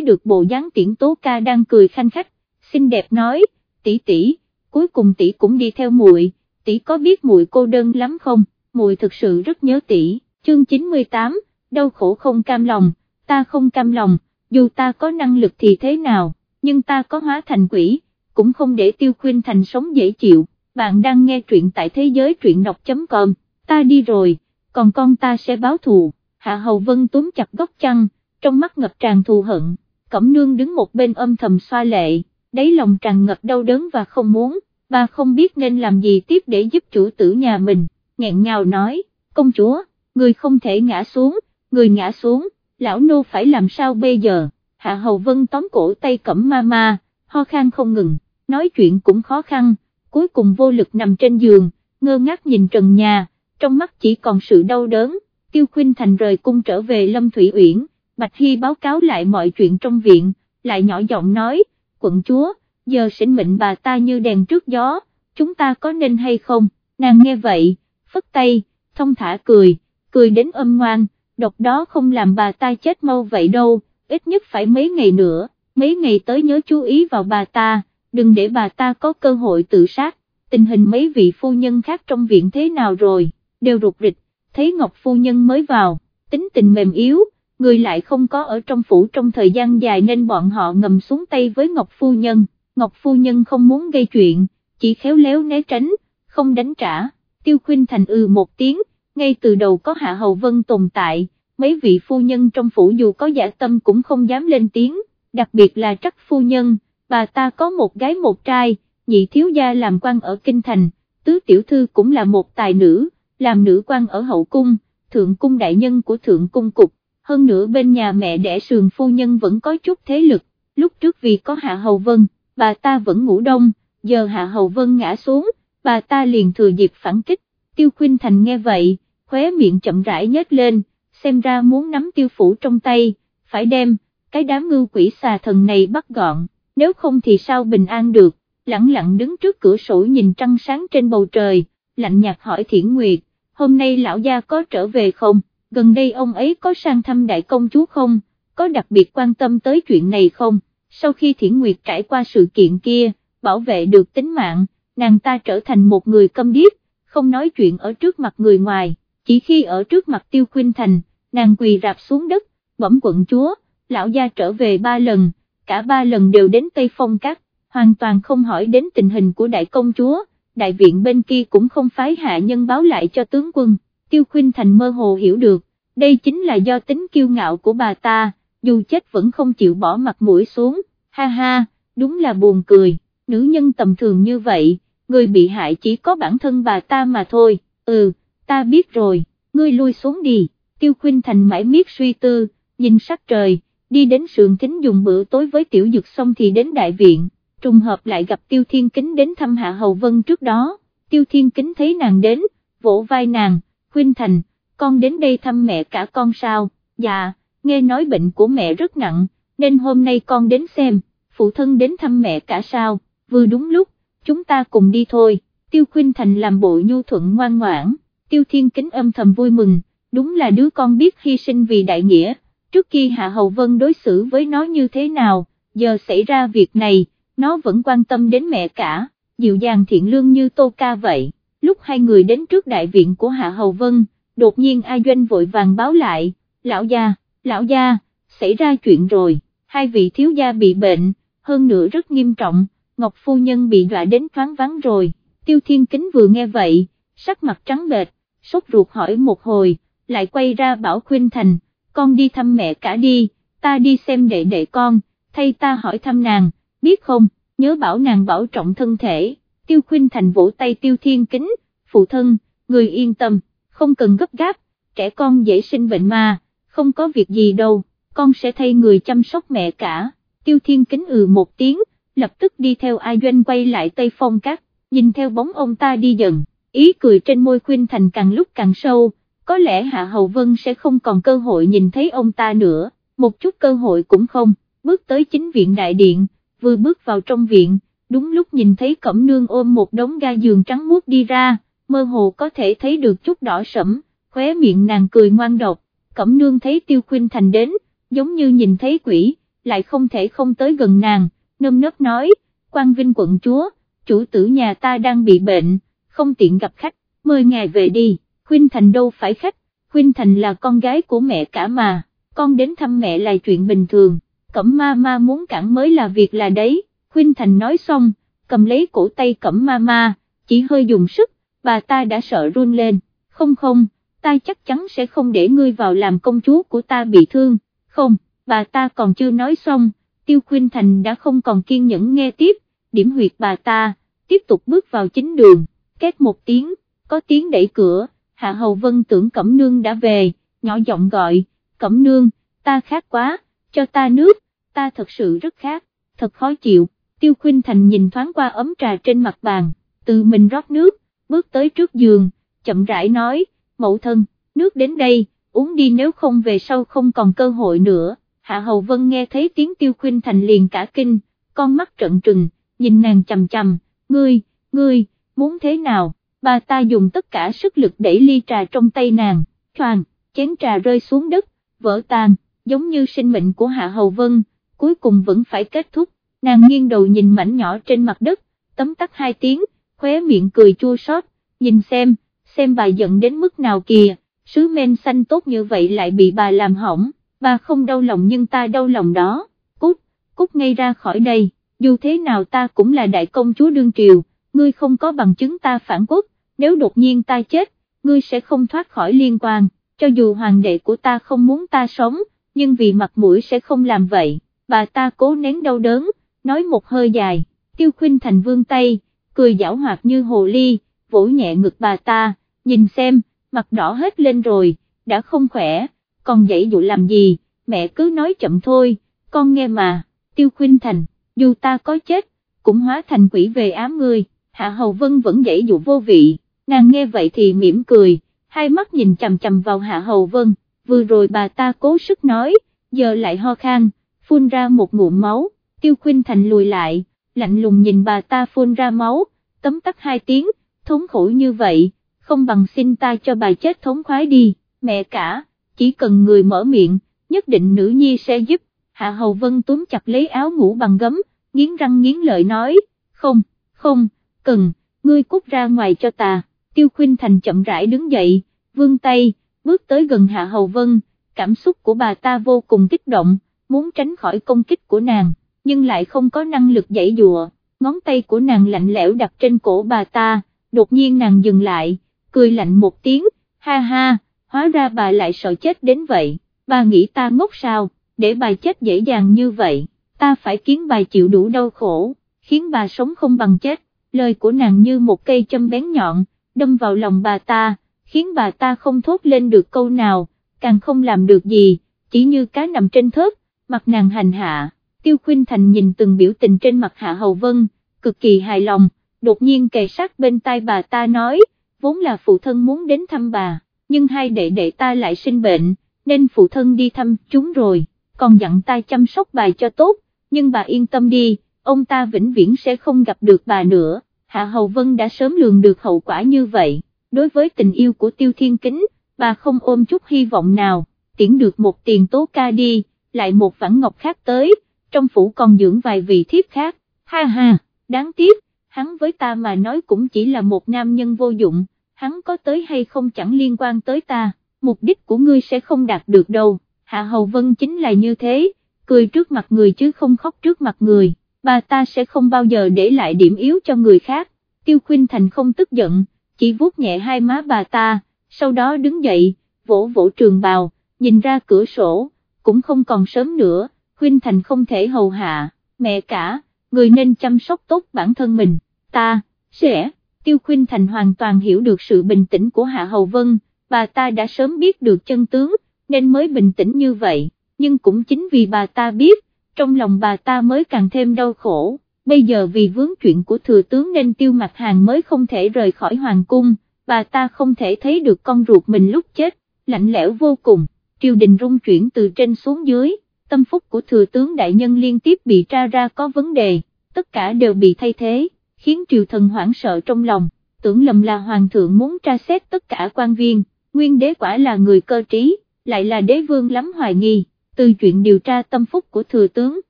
được bộ dáng tiễn tố ca đang cười khanh khách, xinh đẹp nói, tỷ tỷ, cuối cùng tỷ cũng đi theo muội, tỷ có biết muội cô đơn lắm không, muội thực sự rất nhớ tỷ, chương 98, đau khổ không cam lòng, ta không cam lòng, dù ta có năng lực thì thế nào, nhưng ta có hóa thành quỷ, cũng không để tiêu khuyên thành sống dễ chịu, bạn đang nghe truyện tại thế giới truyện đọc.com, ta đi rồi, còn con ta sẽ báo thù, Hạ Hầu Vân túm chặt góc chăn, trong mắt ngập tràn thù hận, Cẩm Nương đứng một bên âm thầm xoa lệ, đáy lòng tràn ngập đau đớn và không muốn, bà không biết nên làm gì tiếp để giúp chủ tử nhà mình, nghẹn ngào nói, công chúa, người không thể ngã xuống, người ngã xuống, lão nô phải làm sao bây giờ, Hạ Hầu Vân tóm cổ tay Cẩm ma ma, ho khan không ngừng, nói chuyện cũng khó khăn, cuối cùng vô lực nằm trên giường, ngơ ngác nhìn trần nhà, trong mắt chỉ còn sự đau đớn, Tiêu Khuynh Thành rời cung trở về Lâm Thủy Uyển, Bạch Hy báo cáo lại mọi chuyện trong viện, lại nhỏ giọng nói, quận chúa, giờ sinh mệnh bà ta như đèn trước gió, chúng ta có nên hay không, nàng nghe vậy, phất tay, thông thả cười, cười đến âm ngoan, độc đó không làm bà ta chết mau vậy đâu, ít nhất phải mấy ngày nữa, mấy ngày tới nhớ chú ý vào bà ta, đừng để bà ta có cơ hội tự sát, tình hình mấy vị phu nhân khác trong viện thế nào rồi, đều rụt rịch, thấy Ngọc phu nhân mới vào, tính tình mềm yếu, người lại không có ở trong phủ trong thời gian dài nên bọn họ ngầm xuống tay với Ngọc phu nhân, Ngọc phu nhân không muốn gây chuyện, chỉ khéo léo né tránh, không đánh trả, tiêu khuyên thành ừ một tiếng, ngay từ đầu có Hạ Hầu Vân tồn tại, mấy vị phu nhân trong phủ dù có giả tâm cũng không dám lên tiếng, đặc biệt là trắc phu nhân, bà ta có một gái một trai, nhị thiếu gia làm quan ở Kinh Thành, tứ tiểu thư cũng là một tài nữ, làm nữ quan ở hậu cung, thượng cung đại nhân của thượng cung cục, hơn nữa bên nhà mẹ đẻ sườn phu nhân vẫn có chút thế lực, lúc trước vì có Hạ Hầu Vân, bà ta vẫn ngủ đông, giờ Hạ Hầu Vân ngã xuống, bà ta liền thừa dịp phản kích, Tiêu Khuynh Thành nghe vậy, khóe miệng chậm rãi nhếch lên, xem ra muốn nắm tiêu phủ trong tay, phải đem, cái đám ngưu quỷ xà thần này bắt gọn, nếu không thì sao bình an được, lặng lặng đứng trước cửa sổ nhìn trăng sáng trên bầu trời, lạnh nhạt hỏi Thiển Nguyệt, hôm nay lão gia có trở về không, gần đây ông ấy có sang thăm đại công chúa không, có đặc biệt quan tâm tới chuyện này không, sau khi Thiển Nguyệt trải qua sự kiện kia, bảo vệ được tính mạng, nàng ta trở thành một người câm điếc, không nói chuyện ở trước mặt người ngoài, chỉ khi ở trước mặt Tiêu Khuynh Thành, nàng quỳ rạp xuống đất, bẩm quận chúa, lão gia trở về ba lần, cả ba lần đều đến Tây Phong cát, hoàn toàn không hỏi đến tình hình của đại công chúa, đại viện bên kia cũng không phái hạ nhân báo lại cho tướng quân, Tiêu khuyên Thành mơ hồ hiểu được, đây chính là do tính kiêu ngạo của bà ta, dù chết vẫn không chịu bỏ mặt mũi xuống, ha ha, đúng là buồn cười, nữ nhân tầm thường như vậy, người bị hại chỉ có bản thân bà ta mà thôi, ừ, ta biết rồi, ngươi lui xuống đi, Tiêu Khuynh Thành mãi miết suy tư, nhìn sắc trời, đi đến sườn kính dùng bữa tối với tiểu dực xong thì đến đại viện, trùng hợp lại gặp Tiêu Thiên Kính đến thăm Hạ Hầu Vân trước đó, Tiêu Thiên Kính thấy nàng đến, vỗ vai nàng, Khuynh Thành, con đến đây thăm mẹ cả con sao, dạ, nghe nói bệnh của mẹ rất nặng, nên hôm nay con đến xem, phụ thân đến thăm mẹ cả sao, vừa đúng lúc, chúng ta cùng đi thôi, Tiêu Khuynh Thành làm bộ nhu thuận ngoan ngoãn, Tiêu Thiên Kính âm thầm vui mừng, đúng là đứa con biết hy sinh vì đại nghĩa, trước khi Hạ Hầu Vân đối xử với nó như thế nào, giờ xảy ra việc này, nó vẫn quan tâm đến mẹ cả, dịu dàng thiện lương như Tô Ca vậy, lúc hai người đến trước đại viện của Hạ Hầu Vân, đột nhiên A Doanh vội vàng báo lại, lão gia, lão gia, xảy ra chuyện rồi, hai vị thiếu gia bị bệnh, hơn nữa rất nghiêm trọng, Ngọc Phu Nhân bị dọa đến thoáng vắng rồi, Tiêu Thiên Kính vừa nghe vậy, sắc mặt trắng bệch, sốt ruột hỏi một hồi, lại quay ra bảo Khuynh Thành, con đi thăm mẹ cả đi, ta đi xem đệ đệ con, thay ta hỏi thăm nàng, biết không, nhớ bảo nàng bảo trọng thân thể, Tiêu Khuynh Thành vỗ tay Tiêu Thiên Kính, phụ thân, người yên tâm không cần gấp gáp, trẻ con dễ sinh bệnh mà, không có việc gì đâu, con sẽ thay người chăm sóc mẹ cả, tiêu thiên kính ừ một tiếng, lập tức đi theo ai doanh quay lại Tây Phong Cát, nhìn theo bóng ông ta đi dần, ý cười trên môi khuyên thành càng lúc càng sâu, có lẽ Hạ Hầu Vân sẽ không còn cơ hội nhìn thấy ông ta nữa, một chút cơ hội cũng không, bước tới chính viện đại điện, vừa bước vào trong viện, đúng lúc nhìn thấy Cẩm Nương ôm một đống ga giường trắng muốt đi ra, mơ hồ có thể thấy được chút đỏ sẫm, khóe miệng nàng cười ngoan độc, Cẩm Nương thấy Tiêu Khuynh Thành đến, giống như nhìn thấy quỷ, lại không thể không tới gần nàng, nâm nấp nói, quan vinh quận chúa, chủ tử nhà ta đang bị bệnh, không tiện gặp khách, mời ngài về đi, Khuynh Thành đâu phải khách, Khuynh Thành là con gái của mẹ cả mà, con đến thăm mẹ là chuyện bình thường, Cẩm ma ma muốn cản mới là việc là đấy, Khuynh Thành nói xong, cầm lấy cổ tay Cẩm ma ma, chỉ hơi dùng sức, bà ta đã sợ run lên, không không, ta chắc chắn sẽ không để ngươi vào làm công chúa của ta bị thương, không, bà ta còn chưa nói xong, Tiêu Khuynh Thành đã không còn kiên nhẫn nghe tiếp, điểm huyệt bà ta, tiếp tục bước vào chính đường, két một tiếng, có tiếng đẩy cửa, Hạ Hầu Vân tưởng Cẩm Nương đã về, nhỏ giọng gọi, Cẩm Nương, ta khát quá, cho ta nước, ta thật sự rất khát, thật khó chịu, Tiêu Khuynh Thành nhìn thoáng qua ấm trà trên mặt bàn, tự mình rót nước, bước tới trước giường, chậm rãi nói, mẫu thân, nước đến đây, uống đi nếu không về sau không còn cơ hội nữa. Hạ Hầu Vân nghe thấy tiếng Tiêu Khuynh Thành liền cả kinh, con mắt trận trừng, nhìn nàng chầm chầm, ngươi, ngươi, muốn thế nào, bà ta dùng tất cả sức lực đẩy ly trà trong tay nàng, choàng, chén trà rơi xuống đất, vỡ tan, giống như sinh mệnh của Hạ Hầu Vân, cuối cùng vẫn phải kết thúc, nàng nghiêng đầu nhìn mảnh nhỏ trên mặt đất, tấm tắc hai tiếng, khóe miệng cười chua xót, nhìn xem, xem bà giận đến mức nào kìa, sứ men xanh tốt như vậy lại bị bà làm hỏng, bà không đau lòng nhưng ta đau lòng đó, cút, cút ngay ra khỏi đây, dù thế nào ta cũng là đại công chúa đương triều, ngươi không có bằng chứng ta phản quốc, nếu đột nhiên ta chết, ngươi sẽ không thoát khỏi liên quan, cho dù hoàng đệ của ta không muốn ta sống, nhưng vì mặt mũi sẽ không làm vậy, bà ta cố nén đau đớn, nói một hơi dài, tiêu khuyên thành vương tay, cười giảo hoạt như hồ ly, vỗ nhẹ ngực bà ta, nhìn xem, mặt đỏ hết lên rồi, đã không khỏe, còn dậy dụ làm gì, mẹ cứ nói chậm thôi, con nghe mà, tiêu khuyên thành, dù ta có chết, cũng hóa thành quỷ về ám ngươi, hạ hầu vân vẫn dậy dụ vô vị, nàng nghe vậy thì mỉm cười, hai mắt nhìn chầm chầm vào hạ hầu vân, vừa rồi bà ta cố sức nói, giờ lại ho khan, phun ra một ngụm máu, tiêu khuyên thành lùi lại, lạnh lùng nhìn bà ta phun ra máu, tấm tắc hai tiếng, thống khổ như vậy, không bằng xin ta cho bà chết thống khoái đi, mẹ cả, chỉ cần người mở miệng, nhất định nữ nhi sẽ giúp, Hạ Hầu Vân túm chặt lấy áo ngủ bằng gấm, nghiến răng nghiến lợi nói, không, không, cần, ngươi cút ra ngoài cho ta, Tiêu Khuynh Thành chậm rãi đứng dậy, vươn tay, bước tới gần Hạ Hầu Vân, cảm xúc của bà ta vô cùng kích động, muốn tránh khỏi công kích của nàng, nhưng lại không có năng lực dãy dùa, ngón tay của nàng lạnh lẽo đặt trên cổ bà ta, đột nhiên nàng dừng lại, cười lạnh một tiếng, ha ha, hóa ra bà lại sợ chết đến vậy, bà nghĩ ta ngốc sao, để bà chết dễ dàng như vậy, ta phải khiến bà chịu đủ đau khổ, khiến bà sống không bằng chết, lời của nàng như một cây châm bén nhọn, đâm vào lòng bà ta, khiến bà ta không thốt lên được câu nào, càng không làm được gì, chỉ như cá nằm trên thớt, mặt nàng hành hạ, tiêu khuyên thành nhìn từng biểu tình trên mặt hạ hầu vân, cực kỳ hài lòng, đột nhiên kề sát bên tai bà ta nói, vốn là phụ thân muốn đến thăm bà, nhưng hai đệ đệ ta lại sinh bệnh, nên phụ thân đi thăm chúng rồi, còn dặn ta chăm sóc bà cho tốt, nhưng bà yên tâm đi, ông ta vĩnh viễn sẽ không gặp được bà nữa, Hạ Hầu Vân đã sớm lường được hậu quả như vậy, đối với tình yêu của Tiêu Thiên Kính, bà không ôm chút hy vọng nào, tiễn được một tiền tố ca đi, lại một vãn ngọc khác tới, trong phủ còn dưỡng vài vị thiếp khác, ha ha, đáng tiếc, hắn với ta mà nói cũng chỉ là một nam nhân vô dụng, hắn có tới hay không chẳng liên quan tới ta, mục đích của ngươi sẽ không đạt được đâu, Hạ Hầu Vân chính là như thế, cười trước mặt người chứ không khóc trước mặt người, bà ta sẽ không bao giờ để lại điểm yếu cho người khác, Tiêu khuyên Thành không tức giận, chỉ vuốt nhẹ hai má bà ta, sau đó đứng dậy, vỗ vỗ trường bào, nhìn ra cửa sổ, cũng không còn sớm nữa, khuyên Thành không thể hầu hạ, mẹ cả, người nên chăm sóc tốt bản thân mình, ta, sẽ, Tiêu khuyên Thành hoàn toàn hiểu được sự bình tĩnh của Hạ Hầu Vân, bà ta đã sớm biết được chân tướng, nên mới bình tĩnh như vậy, nhưng cũng chính vì bà ta biết, trong lòng bà ta mới càng thêm đau khổ, bây giờ vì vướng chuyện của thừa tướng nên Tiêu Mặt Hàng mới không thể rời khỏi Hoàng Cung, bà ta không thể thấy được con ruột mình lúc chết, lạnh lẽo vô cùng, triều đình rung chuyển từ trên xuống dưới, tâm phúc của thừa tướng đại nhân liên tiếp bị tra ra có vấn đề, tất cả đều bị thay thế khiến triều thần hoảng sợ trong lòng, tưởng lầm là hoàng thượng muốn tra xét tất cả quan viên, nguyên đế quả là người cơ trí, lại là đế vương lắm hoài nghi, từ chuyện điều tra tâm phúc của thừa tướng,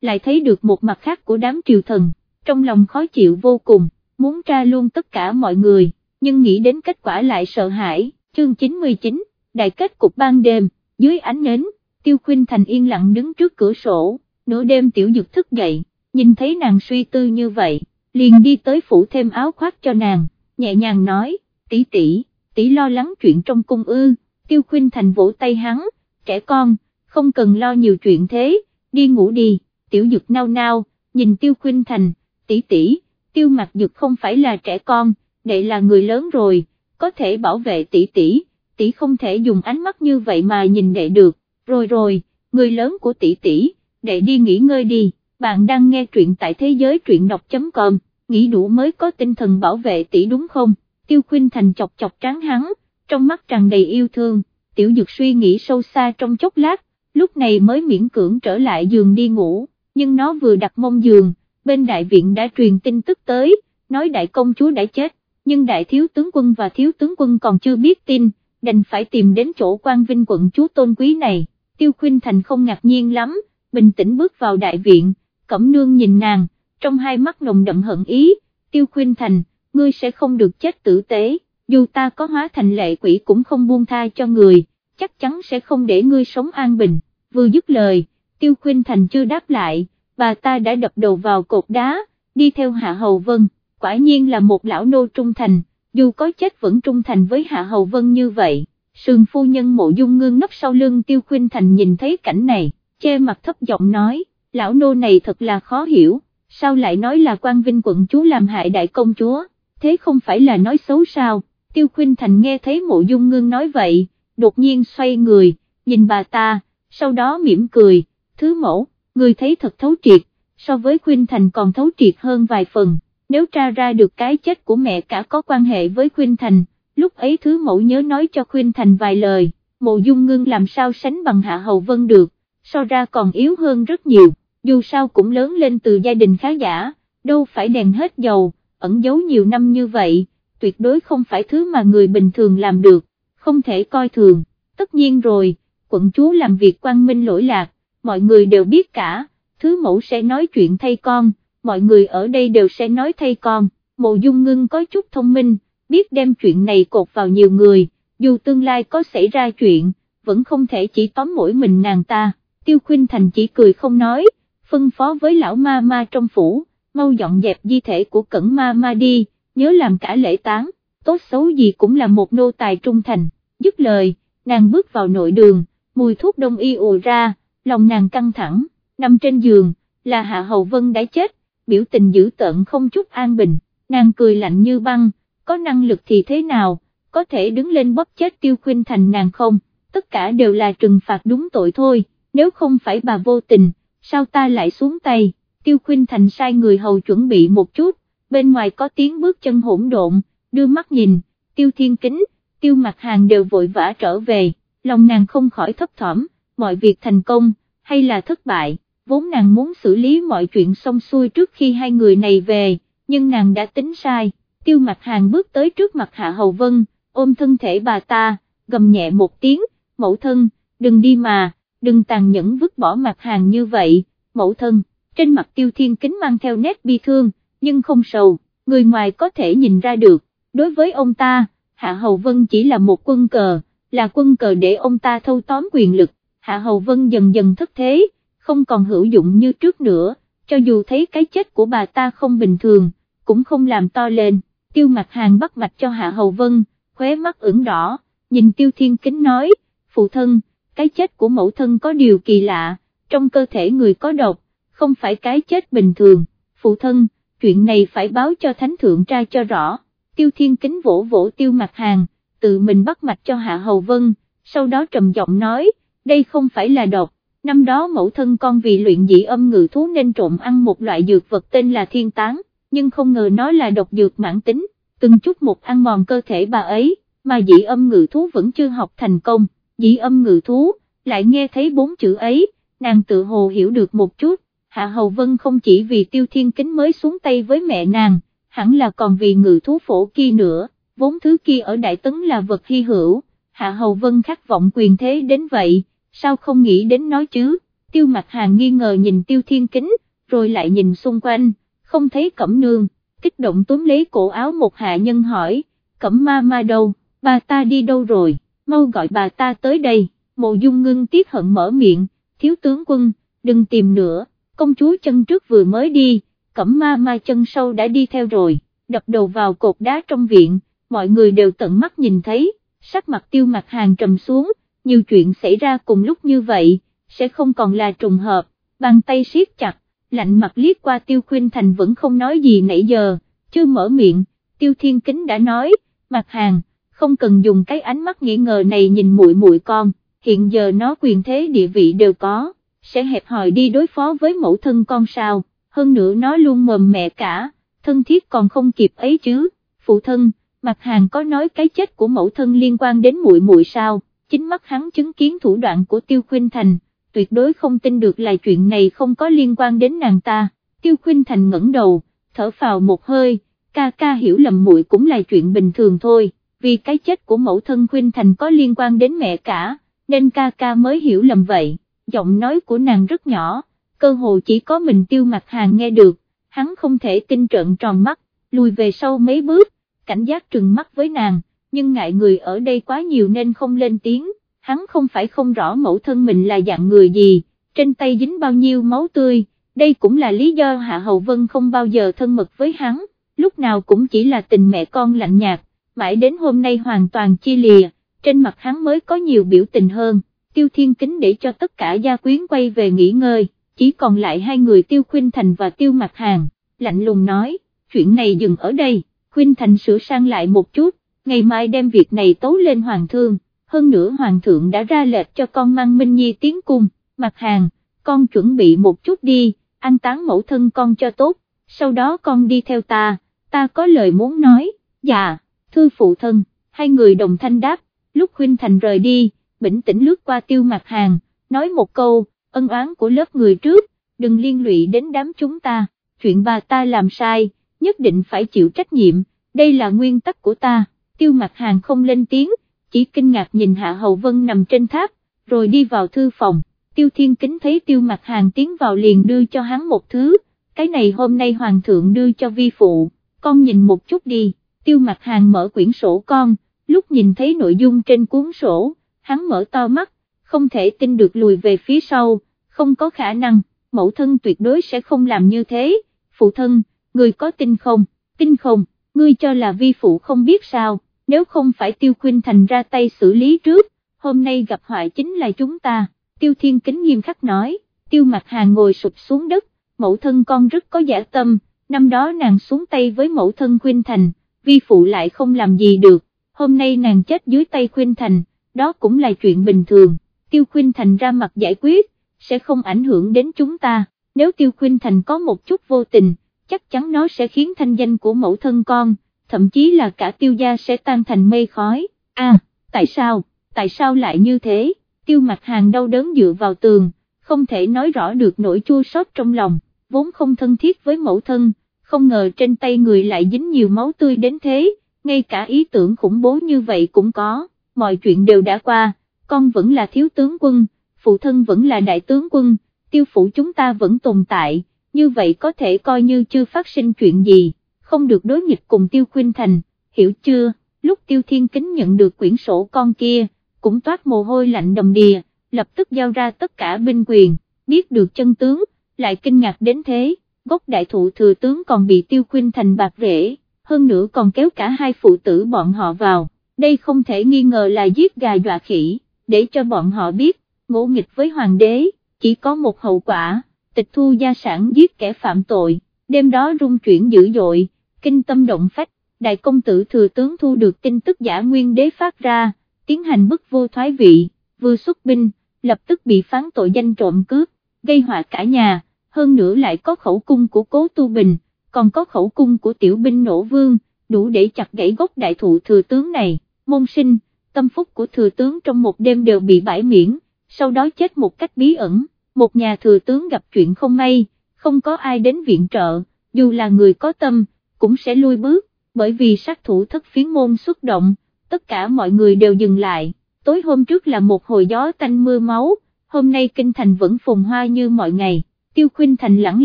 lại thấy được một mặt khác của đám triều thần, trong lòng khó chịu vô cùng, muốn tra luôn tất cả mọi người, nhưng nghĩ đến kết quả lại sợ hãi, chương 99, đại kết cục ban đêm, dưới ánh nến, tiêu khuyên thành yên lặng đứng trước cửa sổ, nửa đêm tiểu dực thức dậy, nhìn thấy nàng suy tư như vậy, liền đi tới phủ thêm áo khoác cho nàng, nhẹ nhàng nói, tỷ tỷ, tỷ lo lắng chuyện trong cung ư, tiêu khuyên thành vỗ tay hắn, trẻ con, không cần lo nhiều chuyện thế, đi ngủ đi, tiểu dực nao nao, nhìn tiêu khuyên thành, tỷ tỷ, tiêu mặt dực không phải là trẻ con, đệ là người lớn rồi, có thể bảo vệ tỷ tỷ, tỷ không thể dùng ánh mắt như vậy mà nhìn đệ được, rồi rồi, người lớn của tỷ tỷ, đệ đi nghỉ ngơi đi, bạn đang nghe truyện tại thế giới truyện đọc.com, nghĩ đủ mới có tinh thần bảo vệ tỷ đúng không, tiêu khuyên thành chọc chọc tráng hắn, trong mắt tràn đầy yêu thương, tiểu dực suy nghĩ sâu xa trong chốc lát, lúc này mới miễn cưỡng trở lại giường đi ngủ, nhưng nó vừa đặt mông giường, bên đại viện đã truyền tin tức tới, nói đại công chúa đã chết, nhưng đại thiếu tướng quân và thiếu tướng quân còn chưa biết tin, đành phải tìm đến chỗ quan vinh quận chúa tôn quý này, tiêu khuyên thành không ngạc nhiên lắm, bình tĩnh bước vào đại viện, cẩm nương nhìn nàng, trong hai mắt nồng đậm hận ý, tiêu khuyên thành, ngươi sẽ không được chết tử tế, dù ta có hóa thành lệ quỷ cũng không buông tha cho người, chắc chắn sẽ không để ngươi sống an bình, vừa dứt lời, tiêu khuyên thành chưa đáp lại, bà ta đã đập đầu vào cột đá, đi theo Hạ Hầu Vân, quả nhiên là một lão nô trung thành, dù có chết vẫn trung thành với Hạ Hầu Vân như vậy. Sườn phu nhân mộ dung ngưng nấp sau lưng tiêu khuyên thành nhìn thấy cảnh này, che mặt thấp giọng nói, lão nô này thật là khó hiểu, sao lại nói là quan vinh quận chúa làm hại đại công chúa, thế không phải là nói xấu sao, tiêu khuyên thành nghe thấy mộ dung ngưng nói vậy, đột nhiên xoay người, nhìn bà ta, sau đó mỉm cười, thứ mẫu, người thấy thật thấu triệt, so với khuyên thành còn thấu triệt hơn vài phần, nếu tra ra được cái chết của mẹ cả có quan hệ với khuyên thành, lúc ấy thứ mẫu nhớ nói cho khuyên thành vài lời, mộ dung ngưng làm sao sánh bằng hạ hầu vân được, so ra còn yếu hơn rất nhiều, dù sao cũng lớn lên từ gia đình khá giả, đâu phải đèn hết dầu, ẩn giấu nhiều năm như vậy, tuyệt đối không phải thứ mà người bình thường làm được, không thể coi thường, tất nhiên rồi, quận chúa làm việc quan minh lỗi lạc, mọi người đều biết cả, thứ mẫu sẽ nói chuyện thay con, mọi người ở đây đều sẽ nói thay con, mộ dung ngưng có chút thông minh, biết đem chuyện này cột vào nhiều người, dù tương lai có xảy ra chuyện, vẫn không thể chỉ tóm mỗi mình nàng ta, tiêu khuyên thành chỉ cười không nói, phân phó với lão ma ma trong phủ, mau dọn dẹp di thể của cẩn ma ma đi, nhớ làm cả lễ táng, tốt xấu gì cũng là một nô tài trung thành, dứt lời, nàng bước vào nội đường, mùi thuốc đông y ùa ra, lòng nàng căng thẳng, nằm trên giường, là Hạ Hầu Vân đã chết, biểu tình dữ tợn không chút an bình, nàng cười lạnh như băng, có năng lực thì thế nào, có thể đứng lên bóp chết tiêu khuyên thành nàng không, tất cả đều là trừng phạt đúng tội thôi, nếu không phải bà vô tình, sao ta lại xuống tay, tiêu khuyên thành sai người hầu chuẩn bị một chút, bên ngoài có tiếng bước chân hỗn độn, đưa mắt nhìn, tiêu thiên kính, tiêu mặt hàng đều vội vã trở về, lòng nàng không khỏi thấp thỏm, mọi việc thành công, hay là thất bại, vốn nàng muốn xử lý mọi chuyện xong xuôi trước khi hai người này về, nhưng nàng đã tính sai, tiêu mặt hàng bước tới trước mặt Hạ Hầu Vân, ôm thân thể bà ta, gầm nhẹ một tiếng, mẫu thân, đừng đi mà, đừng tàn nhẫn vứt bỏ mặt hàng như vậy, mẫu thân, trên mặt tiêu thiên kính mang theo nét bi thương, nhưng không sầu, người ngoài có thể nhìn ra được, đối với ông ta, Hạ Hầu Vân chỉ là một quân cờ, là quân cờ để ông ta thâu tóm quyền lực, Hạ Hầu Vân dần dần thất thế, không còn hữu dụng như trước nữa, cho dù thấy cái chết của bà ta không bình thường, cũng không làm to lên, tiêu mặt hàng bắt mạch cho Hạ Hầu Vân, khóe mắt ửng đỏ, nhìn tiêu thiên kính nói, phụ thân, cái chết của mẫu thân có điều kỳ lạ, trong cơ thể người có độc, không phải cái chết bình thường, phụ thân, chuyện này phải báo cho thánh thượng tra cho rõ, tiêu thiên kính vỗ vỗ tiêu mặt hàng, tự mình bắt mạch cho Hạ Hầu Vân, sau đó trầm giọng nói, đây không phải là độc, năm đó mẫu thân con vì luyện dị âm ngự thú nên trộm ăn một loại dược vật tên là thiên tán, nhưng không ngờ nó là độc dược mãn tính, từng chút một ăn mòn cơ thể bà ấy, mà dị âm ngự thú vẫn chưa học thành công, dị âm ngự thú, lại nghe thấy bốn chữ ấy, nàng tự hồ hiểu được một chút, Hạ Hầu Vân không chỉ vì tiêu thiên kính mới xuống tay với mẹ nàng, hẳn là còn vì ngự thú phổ kia nữa, vốn thứ kia ở Đại Tấn là vật hy hữu, Hạ Hầu Vân khát vọng quyền thế đến vậy, sao không nghĩ đến nói chứ, tiêu mặt hàng nghi ngờ nhìn tiêu thiên kính, rồi lại nhìn xung quanh, không thấy cẩm nương, kích động túm lấy cổ áo một hạ nhân hỏi, cẩm ma ma đâu, bà ta đi đâu rồi, mau gọi bà ta tới đây, mộ dung ngưng tiếc hận mở miệng, thiếu tướng quân, đừng tìm nữa, công chúa chân trước vừa mới đi, cẩm ma ma chân sau đã đi theo rồi, đập đầu vào cột đá trong viện, mọi người đều tận mắt nhìn thấy, sắc mặt tiêu mặt hàng trầm xuống, nhiều chuyện xảy ra cùng lúc như vậy, sẽ không còn là trùng hợp, bàn tay siết chặt, lạnh mặt liếc qua tiêu khuyên thành vẫn không nói gì nãy giờ, chưa mở miệng, tiêu thiên kính đã nói, mặt hàng, không cần dùng cái ánh mắt nghi ngờ này nhìn muội muội con, hiện giờ nó quyền thế địa vị đều có, sẽ hẹp hòi đi đối phó với mẫu thân con sao, hơn nữa nó luôn mồm mẹ cả, thân thiết còn không kịp ấy chứ, phụ thân, mặt hàng có nói cái chết của mẫu thân liên quan đến muội muội sao, chính mắt hắn chứng kiến thủ đoạn của tiêu Khuynh thành, tuyệt đối không tin được là chuyện này không có liên quan đến nàng ta, tiêu Khuynh thành ngẩng đầu, thở phào một hơi, ca ca hiểu lầm muội cũng là chuyện bình thường thôi, vì cái chết của mẫu thân Khuynh thành có liên quan đến mẹ cả, nên ca ca mới hiểu lầm vậy, giọng nói của nàng rất nhỏ, cơ hồ chỉ có mình tiêu mặt hàng nghe được, hắn không thể tin trợn tròn mắt, lùi về sau mấy bước, cảnh giác trừng mắt với nàng, nhưng ngại người ở đây quá nhiều nên không lên tiếng, hắn không phải không rõ mẫu thân mình là dạng người gì, trên tay dính bao nhiêu máu tươi, đây cũng là lý do Hạ hậu Vân không bao giờ thân mật với hắn, lúc nào cũng chỉ là tình mẹ con lạnh nhạt, mãi đến hôm nay hoàn toàn chia lìa, trên mặt hắn mới có nhiều biểu tình hơn, tiêu thiên kính để cho tất cả gia quyến quay về nghỉ ngơi, chỉ còn lại hai người tiêu khuyên thành và tiêu mặt hàng, lạnh lùng nói, chuyện này dừng ở đây, khuyên thành sửa sang lại một chút, ngày mai đem việc này tấu lên hoàng thương, hơn nữa hoàng thượng đã ra lệch cho con mang Minh Nhi tiến cung, mặt hàng, con chuẩn bị một chút đi, ăn táng mẫu thân con cho tốt, sau đó con đi theo ta, ta có lời muốn nói, dạ, thư phụ thân, hai người đồng thanh đáp, lúc khuyên thành rời đi, bình tĩnh lướt qua tiêu mặt hàng, nói một câu, ân oán của lớp người trước, đừng liên lụy đến đám chúng ta, chuyện bà ta làm sai, nhất định phải chịu trách nhiệm, đây là nguyên tắc của ta, tiêu mặt hàng không lên tiếng, chỉ kinh ngạc nhìn Hạ hậu Vân nằm trên tháp, rồi đi vào thư phòng, tiêu thiên kính thấy tiêu mặt hàng tiến vào liền đưa cho hắn một thứ, cái này hôm nay hoàng thượng đưa cho vi phụ, con nhìn một chút đi, tiêu mặt hàng mở quyển sổ con, lúc nhìn thấy nội dung trên cuốn sổ, hắn mở to mắt, không thể tin được lùi về phía sau, không có khả năng, mẫu thân tuyệt đối sẽ không làm như thế, phụ thân, người có tin không, tin không, ngươi cho là vi phụ không biết sao, nếu không phải tiêu khuyên thành ra tay xử lý trước, hôm nay gặp họa chính là chúng ta, tiêu thiên kính nghiêm khắc nói, tiêu mặt hàng ngồi sụp xuống đất, mẫu thân con rất có giả tâm, năm đó nàng xuống tay với mẫu thân khuyên thành, vi phụ lại không làm gì được, hôm nay nàng chết dưới tay khuyên thành, đó cũng là chuyện bình thường, tiêu khuyên thành ra mặt giải quyết, sẽ không ảnh hưởng đến chúng ta, nếu tiêu khuyên thành có một chút vô tình, chắc chắn nó sẽ khiến thanh danh của mẫu thân con, thậm chí là cả tiêu gia sẽ tan thành mây khói, à, tại sao, tại sao lại như thế, tiêu mặt hàng đau đớn dựa vào tường, không thể nói rõ được nỗi chua xót trong lòng, vốn không thân thiết với mẫu thân, không ngờ trên tay người lại dính nhiều máu tươi đến thế, ngay cả ý tưởng khủng bố như vậy cũng có, mọi chuyện đều đã qua, con vẫn là thiếu tướng quân, phụ thân vẫn là đại tướng quân, tiêu phủ chúng ta vẫn tồn tại, như vậy có thể coi như chưa phát sinh chuyện gì, không được đối nghịch cùng tiêu Khuynh thành, hiểu chưa, lúc tiêu thiên kính nhận được quyển sổ con kia, cũng toát mồ hôi lạnh đầm đìa, lập tức giao ra tất cả binh quyền, biết được chân tướng, lại kinh ngạc đến thế, gốc đại thụ thừa tướng còn bị tiêu Khuynh thành bạc rễ, hơn nữa còn kéo cả hai phụ tử bọn họ vào, đây không thể nghi ngờ là giết gà dọa khỉ, để cho bọn họ biết, ngỗ nghịch với hoàng đế, chỉ có một hậu quả, tịch thu gia sản giết kẻ phạm tội, đêm đó rung chuyển dữ dội, kinh tâm động phách, đại công tử thừa tướng thu được tin tức giả nguyên đế phát ra, tiến hành bức vô thoái vị, vừa xuất binh, lập tức bị phán tội danh trộm cướp, gây họa cả nhà, hơn nữa lại có khẩu cung của cố tu bình, còn có khẩu cung của tiểu binh nổ vương, đủ để chặt gãy gốc đại thụ thừa tướng này, môn sinh, tâm phúc của thừa tướng trong một đêm đều bị bãi miễn, sau đó chết một cách bí ẩn, một nhà thừa tướng gặp chuyện không may, không có ai đến viện trợ, dù là người có tâm, cũng sẽ lui bước, bởi vì sát thủ thất phiến môn xuất động, tất cả mọi người đều dừng lại, tối hôm trước là một hồi gió tanh mưa máu, hôm nay kinh thành vẫn phồn hoa như mọi ngày, Tiêu khuyên Thành lặng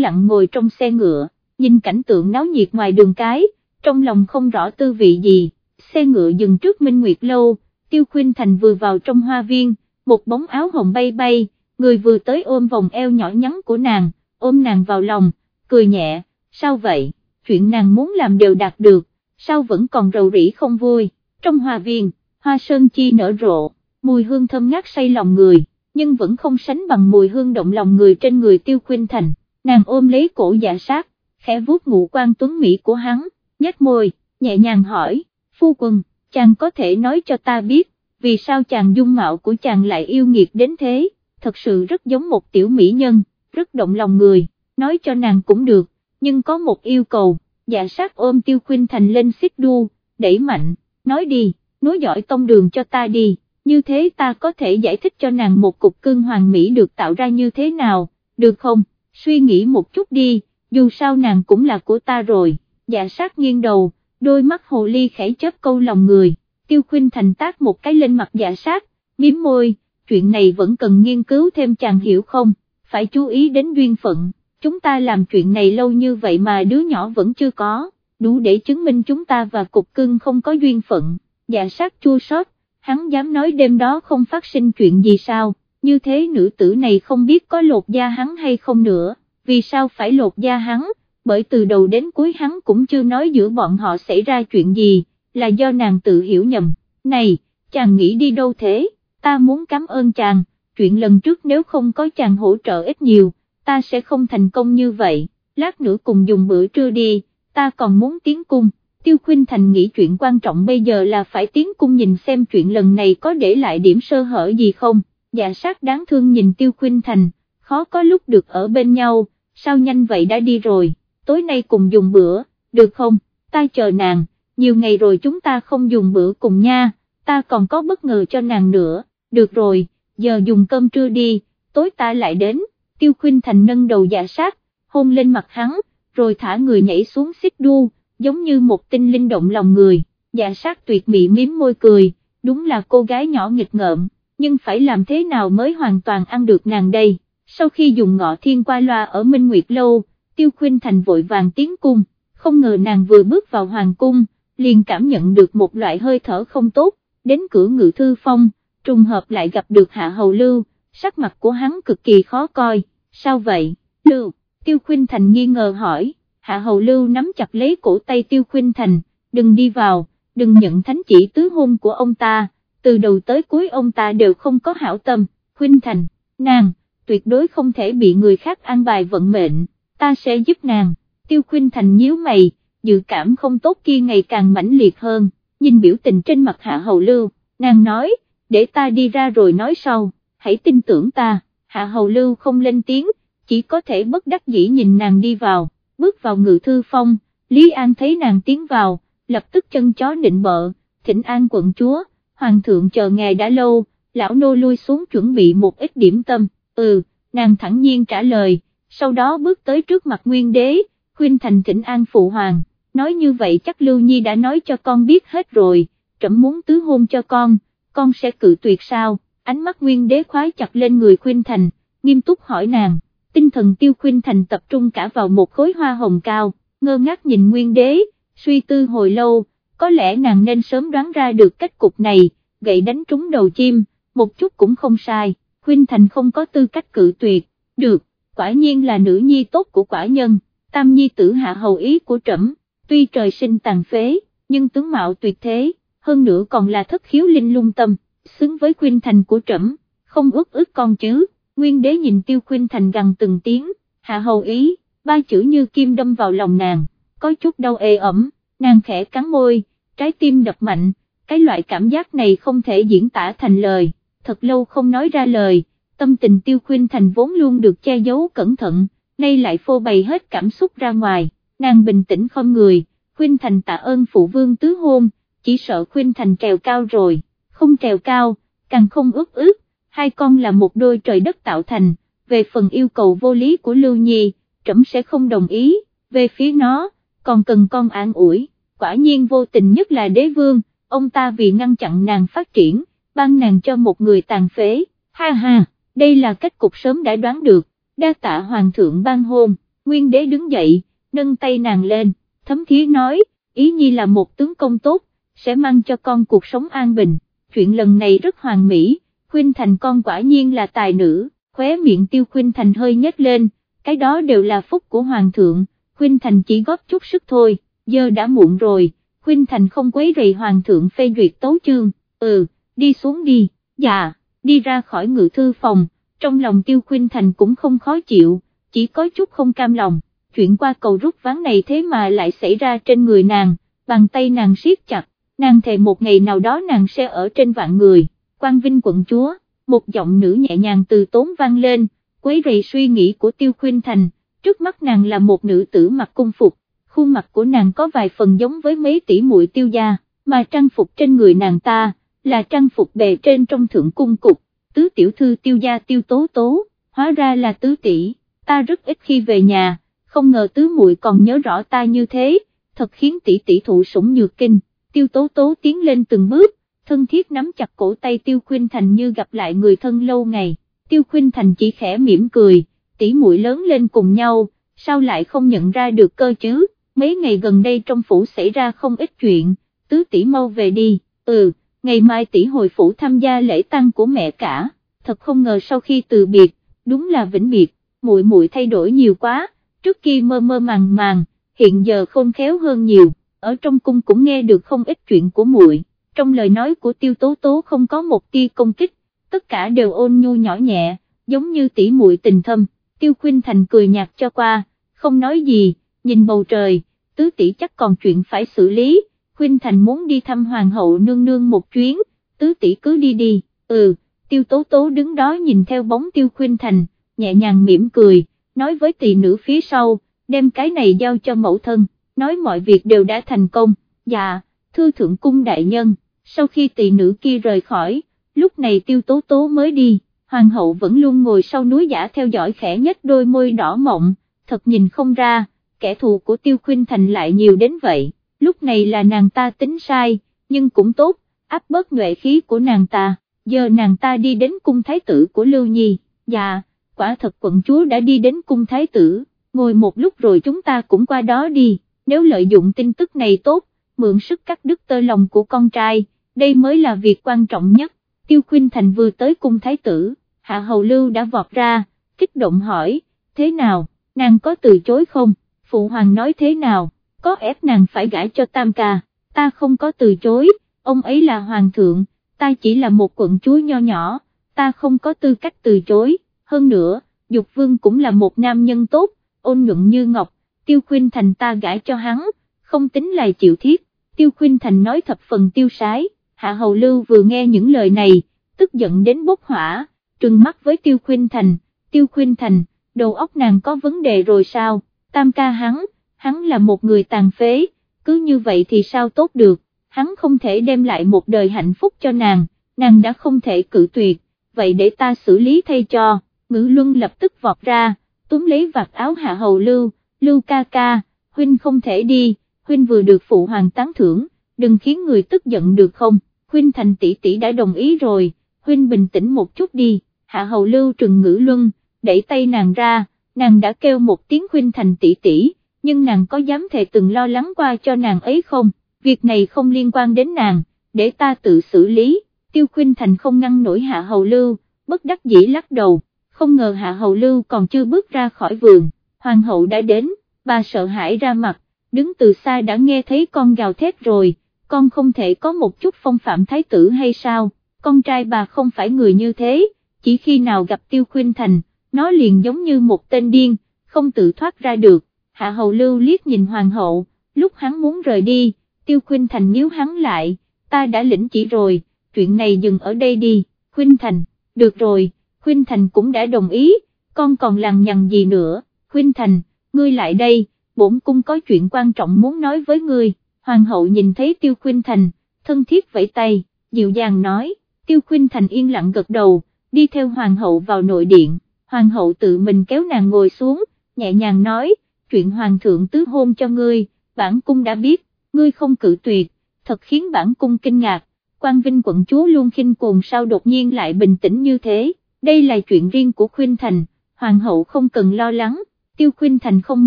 lặng ngồi trong xe ngựa, nhìn cảnh tượng náo nhiệt ngoài đường cái, trong lòng không rõ tư vị gì, xe ngựa dừng trước Minh Nguyệt Lâu, Tiêu khuyên Thành vừa vào trong hoa viên, một bóng áo hồng bay bay, người vừa tới ôm vòng eo nhỏ nhắn của nàng, ôm nàng vào lòng, cười nhẹ, sao vậy, chuyện nàng muốn làm đều đạt được, sao vẫn còn rầu rĩ không vui, trong hòa viên, hoa sơn chi nở rộ, mùi hương thơm ngát say lòng người, nhưng vẫn không sánh bằng mùi hương động lòng người trên người tiêu khuyên thành, nàng ôm lấy cổ dạ sát, khẽ vuốt ngụ quan tuấn Mỹ của hắn, nhếch môi, nhẹ nhàng hỏi, phu quân, chàng có thể nói cho ta biết, vì sao chàng dung mạo của chàng lại yêu nghiệt đến thế, thật sự rất giống một tiểu mỹ nhân, rất động lòng người, nói cho nàng cũng được, nhưng có một yêu cầu, dạ sát ôm tiêu khuyên thành lên xích đu, đẩy mạnh, nói đi, nối dõi tông đường cho ta đi, như thế ta có thể giải thích cho nàng một cục cưng hoàng mỹ được tạo ra như thế nào, được không, suy nghĩ một chút đi, dù sao nàng cũng là của ta rồi, dạ sát nghiêng đầu, đôi mắt hồ ly khẽ chớp câu lòng người, tiêu khuyên thành tác một cái lên mặt dạ sát, miếm môi, chuyện này vẫn cần nghiên cứu thêm chàng hiểu không, phải chú ý đến duyên phận, chúng ta làm chuyện này lâu như vậy mà đứa nhỏ vẫn chưa có, đủ để chứng minh chúng ta và cục cưng không có duyên phận, dạ sát chua sót, hắn dám nói đêm đó không phát sinh chuyện gì sao, như thế nữ tử này không biết có lột da hắn hay không nữa, vì sao phải lột da hắn, bởi từ đầu đến cuối hắn cũng chưa nói giữa bọn họ xảy ra chuyện gì, là do nàng tự hiểu nhầm, này, chàng nghĩ đi đâu thế, ta muốn cảm ơn chàng, chuyện lần trước nếu không có chàng hỗ trợ ít nhiều, ta sẽ không thành công như vậy, lát nữa cùng dùng bữa trưa đi, ta còn muốn tiến cung. Tiêu Khuynh Thành nghĩ chuyện quan trọng bây giờ là phải tiến cung nhìn xem chuyện lần này có để lại điểm sơ hở gì không, dạ sát đáng thương nhìn Tiêu Khuynh Thành, khó có lúc được ở bên nhau, sao nhanh vậy đã đi rồi, tối nay cùng dùng bữa, được không, ta chờ nàng, nhiều ngày rồi chúng ta không dùng bữa cùng nha, ta còn có bất ngờ cho nàng nữa, được rồi, giờ dùng cơm trưa đi, tối ta lại đến, Tiêu khuyên Thành nâng đầu dạ sát, hôn lên mặt hắn, rồi thả người nhảy xuống xích đu giống như một tinh linh động lòng người, dạ sát tuyệt mị miếm môi cười, đúng là cô gái nhỏ nghịch ngợm, nhưng phải làm thế nào mới hoàn toàn ăn được nàng đây, sau khi dùng ngọ thiên qua loa ở Minh Nguyệt Lâu, Tiêu khuyên Thành vội vàng tiến cung, không ngờ nàng vừa bước vào hoàng cung, liền cảm nhận được một loại hơi thở không tốt, đến cửa ngự thư phong, trùng hợp lại gặp được Hạ Hầu Lưu, sắc mặt của hắn cực kỳ khó coi, sao vậy, Lưu, Tiêu Khuynh Thành nghi ngờ hỏi, Hạ Hầu Lưu nắm chặt lấy cổ tay Tiêu Khuynh Thành, đừng đi vào, đừng nhận thánh chỉ tứ hôn của ông ta, từ đầu tới cuối ông ta đều không có hảo tâm, Khuynh Thành, nàng, tuyệt đối không thể bị người khác an bài vận mệnh, ta sẽ giúp nàng, Tiêu Khuynh Thành nhíu mày, dự cảm không tốt kia ngày càng mãnh liệt hơn, nhìn biểu tình trên mặt Hạ Hầu Lưu, nàng nói, để ta đi ra rồi nói sau, hãy tin tưởng ta, Hạ Hầu Lưu không lên tiếng, chỉ có thể bất đắc dĩ nhìn nàng đi vào bước vào ngự thư phong, Lý An thấy nàng tiến vào, lập tức chân chó định bợ, thỉnh an quận chúa, hoàng thượng chờ ngài đã lâu, lão nô lui xuống chuẩn bị một ít điểm tâm, ừ, nàng thẳng nhiên trả lời, sau đó bước tới trước mặt nguyên đế, khuyên thành thỉnh an phụ hoàng, nói như vậy chắc Lưu Nhi đã nói cho con biết hết rồi, trẫm muốn tứ hôn cho con, con sẽ cự tuyệt sao, ánh mắt nguyên đế khoái chặt lên người khuyên thành, nghiêm túc hỏi nàng. Tinh thần tiêu khuyên thành tập trung cả vào một khối hoa hồng cao, ngơ ngác nhìn nguyên đế, suy tư hồi lâu, có lẽ nàng nên sớm đoán ra được kết cục này, gậy đánh trúng đầu chim, một chút cũng không sai, khuyên thành không có tư cách cự tuyệt, được, quả nhiên là nữ nhi tốt của quả nhân, tam nhi tử hạ hầu ý của trẫm, tuy trời sinh tàn phế, nhưng tướng mạo tuyệt thế, hơn nữa còn là thất khiếu linh lung tâm, xứng với khuyên thành của trẫm, không ước ước con chứ. Nguyên đế nhìn tiêu khuyên thành gần từng tiếng, hạ hầu ý, ba chữ như kim đâm vào lòng nàng, có chút đau ê ẩm, nàng khẽ cắn môi, trái tim đập mạnh, cái loại cảm giác này không thể diễn tả thành lời, thật lâu không nói ra lời, tâm tình tiêu khuyên thành vốn luôn được che giấu cẩn thận, nay lại phô bày hết cảm xúc ra ngoài, nàng bình tĩnh không người, khuyên thành tạ ơn phụ vương tứ hôn, chỉ sợ khuyên thành trèo cao rồi, không trèo cao, càng không ướt ướt. hai con là một đôi trời đất tạo thành, về phần yêu cầu vô lý của Lưu Nhi, trẫm sẽ không đồng ý, về phía nó, còn cần con an ủi, quả nhiên vô tình nhất là đế vương, ông ta vì ngăn chặn nàng phát triển, ban nàng cho một người tàn phế, ha ha, đây là kết cục sớm đã đoán được, đa tạ hoàng thượng ban hôn, nguyên đế đứng dậy, nâng tay nàng lên, thấm thía nói, ý nhi là một tướng công tốt, sẽ mang cho con cuộc sống an bình, chuyện lần này rất hoàn mỹ, khuyên thành con quả nhiên là tài nữ, khóe miệng tiêu khuyên thành hơi nhếch lên, cái đó đều là phúc của hoàng thượng, khuyên thành chỉ góp chút sức thôi, giờ đã muộn rồi, khuyên thành không quấy rầy hoàng thượng phê duyệt tấu chương, ừ, đi xuống đi, dạ, đi ra khỏi ngự thư phòng, trong lòng tiêu khuyên thành cũng không khó chịu, chỉ có chút không cam lòng, chuyện qua cầu rút ván này thế mà lại xảy ra trên người nàng, bàn tay nàng siết chặt, nàng thề một ngày nào đó nàng sẽ ở trên vạn người, quan vinh quận chúa, một giọng nữ nhẹ nhàng từ tốn vang lên, quấy rầy suy nghĩ của tiêu khuyên thành, trước mắt nàng là một nữ tử mặc cung phục, khuôn mặt của nàng có vài phần giống với mấy tỷ muội tiêu gia, mà trang phục trên người nàng ta, là trang phục bề trên trong thượng cung cục, tứ tiểu thư tiêu gia tiêu tố tố, hóa ra là tứ tỷ, ta rất ít khi về nhà, không ngờ tứ muội còn nhớ rõ ta như thế, thật khiến tỷ tỷ thụ sủng nhược kinh, tiêu tố tố tiến lên từng bước, thân thiết nắm chặt cổ tay tiêu khuyên thành như gặp lại người thân lâu ngày, tiêu khuyên thành chỉ khẽ mỉm cười, tỷ mũi lớn lên cùng nhau, sao lại không nhận ra được cơ chứ, mấy ngày gần đây trong phủ xảy ra không ít chuyện, tứ tỷ mau về đi, ừ, ngày mai tỷ hồi phủ tham gia lễ tăng của mẹ cả, thật không ngờ sau khi từ biệt, đúng là vĩnh biệt, muội muội thay đổi nhiều quá, trước kia mơ mơ màng màng, hiện giờ khôn khéo hơn nhiều, ở trong cung cũng nghe được không ít chuyện của muội. Trong lời nói của tiêu tố tố không có một tia công kích, tất cả đều ôn nhu nhỏ nhẹ, giống như tỷ muội tình thâm, tiêu khuyên thành cười nhạt cho qua, không nói gì, nhìn bầu trời, tứ tỷ chắc còn chuyện phải xử lý, khuyên thành muốn đi thăm hoàng hậu nương nương một chuyến, tứ tỷ cứ đi đi, ừ, tiêu tố tố đứng đó nhìn theo bóng tiêu khuyên thành, nhẹ nhàng mỉm cười, nói với tỷ nữ phía sau, đem cái này giao cho mẫu thân, nói mọi việc đều đã thành công, dạ, thư thượng cung đại nhân, sau khi tỷ nữ kia rời khỏi, lúc này tiêu tố tố mới đi, hoàng hậu vẫn luôn ngồi sau núi giả theo dõi khẽ nhất đôi môi đỏ mộng, thật nhìn không ra, kẻ thù của tiêu khuyên thành lại nhiều đến vậy, lúc này là nàng ta tính sai, nhưng cũng tốt, áp bớt nhuệ khí của nàng ta, giờ nàng ta đi đến cung thái tử của Lưu Nhi, dạ, quả thật quận chúa đã đi đến cung thái tử, ngồi một lúc rồi chúng ta cũng qua đó đi, nếu lợi dụng tin tức này tốt, mượn sức cắt đứt tơ lòng của con trai, đây mới là việc quan trọng nhất, tiêu khuyên thành vừa tới cung thái tử, hạ hầu lưu đã vọt ra, kích động hỏi, thế nào, nàng có từ chối không, phụ hoàng nói thế nào, có ép nàng phải gãi cho tam ca, ta không có từ chối, ông ấy là hoàng thượng, ta chỉ là một quận chúa nho nhỏ, ta không có tư cách từ chối, hơn nữa, Dục Vương cũng là một nam nhân tốt, ôn nhuận như ngọc, Tiêu Khuynh Thành ta gãi cho hắn, không tính là chịu thiết, Tiêu Khuynh Thành nói thập phần tiêu sái, Hạ Hầu Lưu vừa nghe những lời này, tức giận đến bốc hỏa, trừng mắt với Tiêu Khuynh Thành, Tiêu Khuynh Thành, đầu óc nàng có vấn đề rồi sao, tam ca hắn, hắn là một người tàn phế, cứ như vậy thì sao tốt được, hắn không thể đem lại một đời hạnh phúc cho nàng, nàng đã không thể cự tuyệt, vậy để ta xử lý thay cho. Ngữ luân lập tức vọt ra, túm lấy vạt áo hạ hầu lưu, lưu ca ca, huynh không thể đi, huynh vừa được phụ hoàng tán thưởng, đừng khiến người tức giận được không, huynh thành tỷ tỷ đã đồng ý rồi, huynh bình tĩnh một chút đi, hạ hầu lưu trừng ngữ luân, đẩy tay nàng ra, nàng đã kêu một tiếng huynh thành tỷ tỷ, nhưng nàng có dám thề từng lo lắng qua cho nàng ấy không, việc này không liên quan đến nàng, để ta tự xử lý, tiêu khuynh thành không ngăn nổi hạ hầu lưu, bất đắc dĩ lắc đầu không ngờ Hạ Hầu Lưu còn chưa bước ra khỏi vườn, Hoàng hậu đã đến, bà sợ hãi ra mặt, đứng từ xa đã nghe thấy con gào thét rồi, con không thể có một chút phong phạm thái tử hay sao, con trai bà không phải người như thế, chỉ khi nào gặp Tiêu khuyên Thành, nó liền giống như một tên điên, không tự thoát ra được, Hạ Hầu Lưu liếc nhìn Hoàng hậu, lúc hắn muốn rời đi, Tiêu khuyên Thành níu hắn lại, ta đã lĩnh chỉ rồi, chuyện này dừng ở đây đi, khuyên Thành, được rồi khuyên Thành cũng đã đồng ý, con còn lằng nhằng gì nữa, Khuynh Thành, ngươi lại đây, bổn cung có chuyện quan trọng muốn nói với ngươi, hoàng hậu nhìn thấy Tiêu Khuynh Thành, thân thiết vẫy tay, dịu dàng nói, Tiêu Khuynh Thành yên lặng gật đầu, đi theo hoàng hậu vào nội điện, hoàng hậu tự mình kéo nàng ngồi xuống, nhẹ nhàng nói, chuyện hoàng thượng tứ hôn cho ngươi, bản cung đã biết, ngươi không cử tuyệt, thật khiến bản cung kinh ngạc, Quang Vinh quận chúa luôn khinh cuồng sao đột nhiên lại bình tĩnh như thế, đây là chuyện riêng của Khuynh Thành, hoàng hậu không cần lo lắng, Tiêu Khuynh Thành không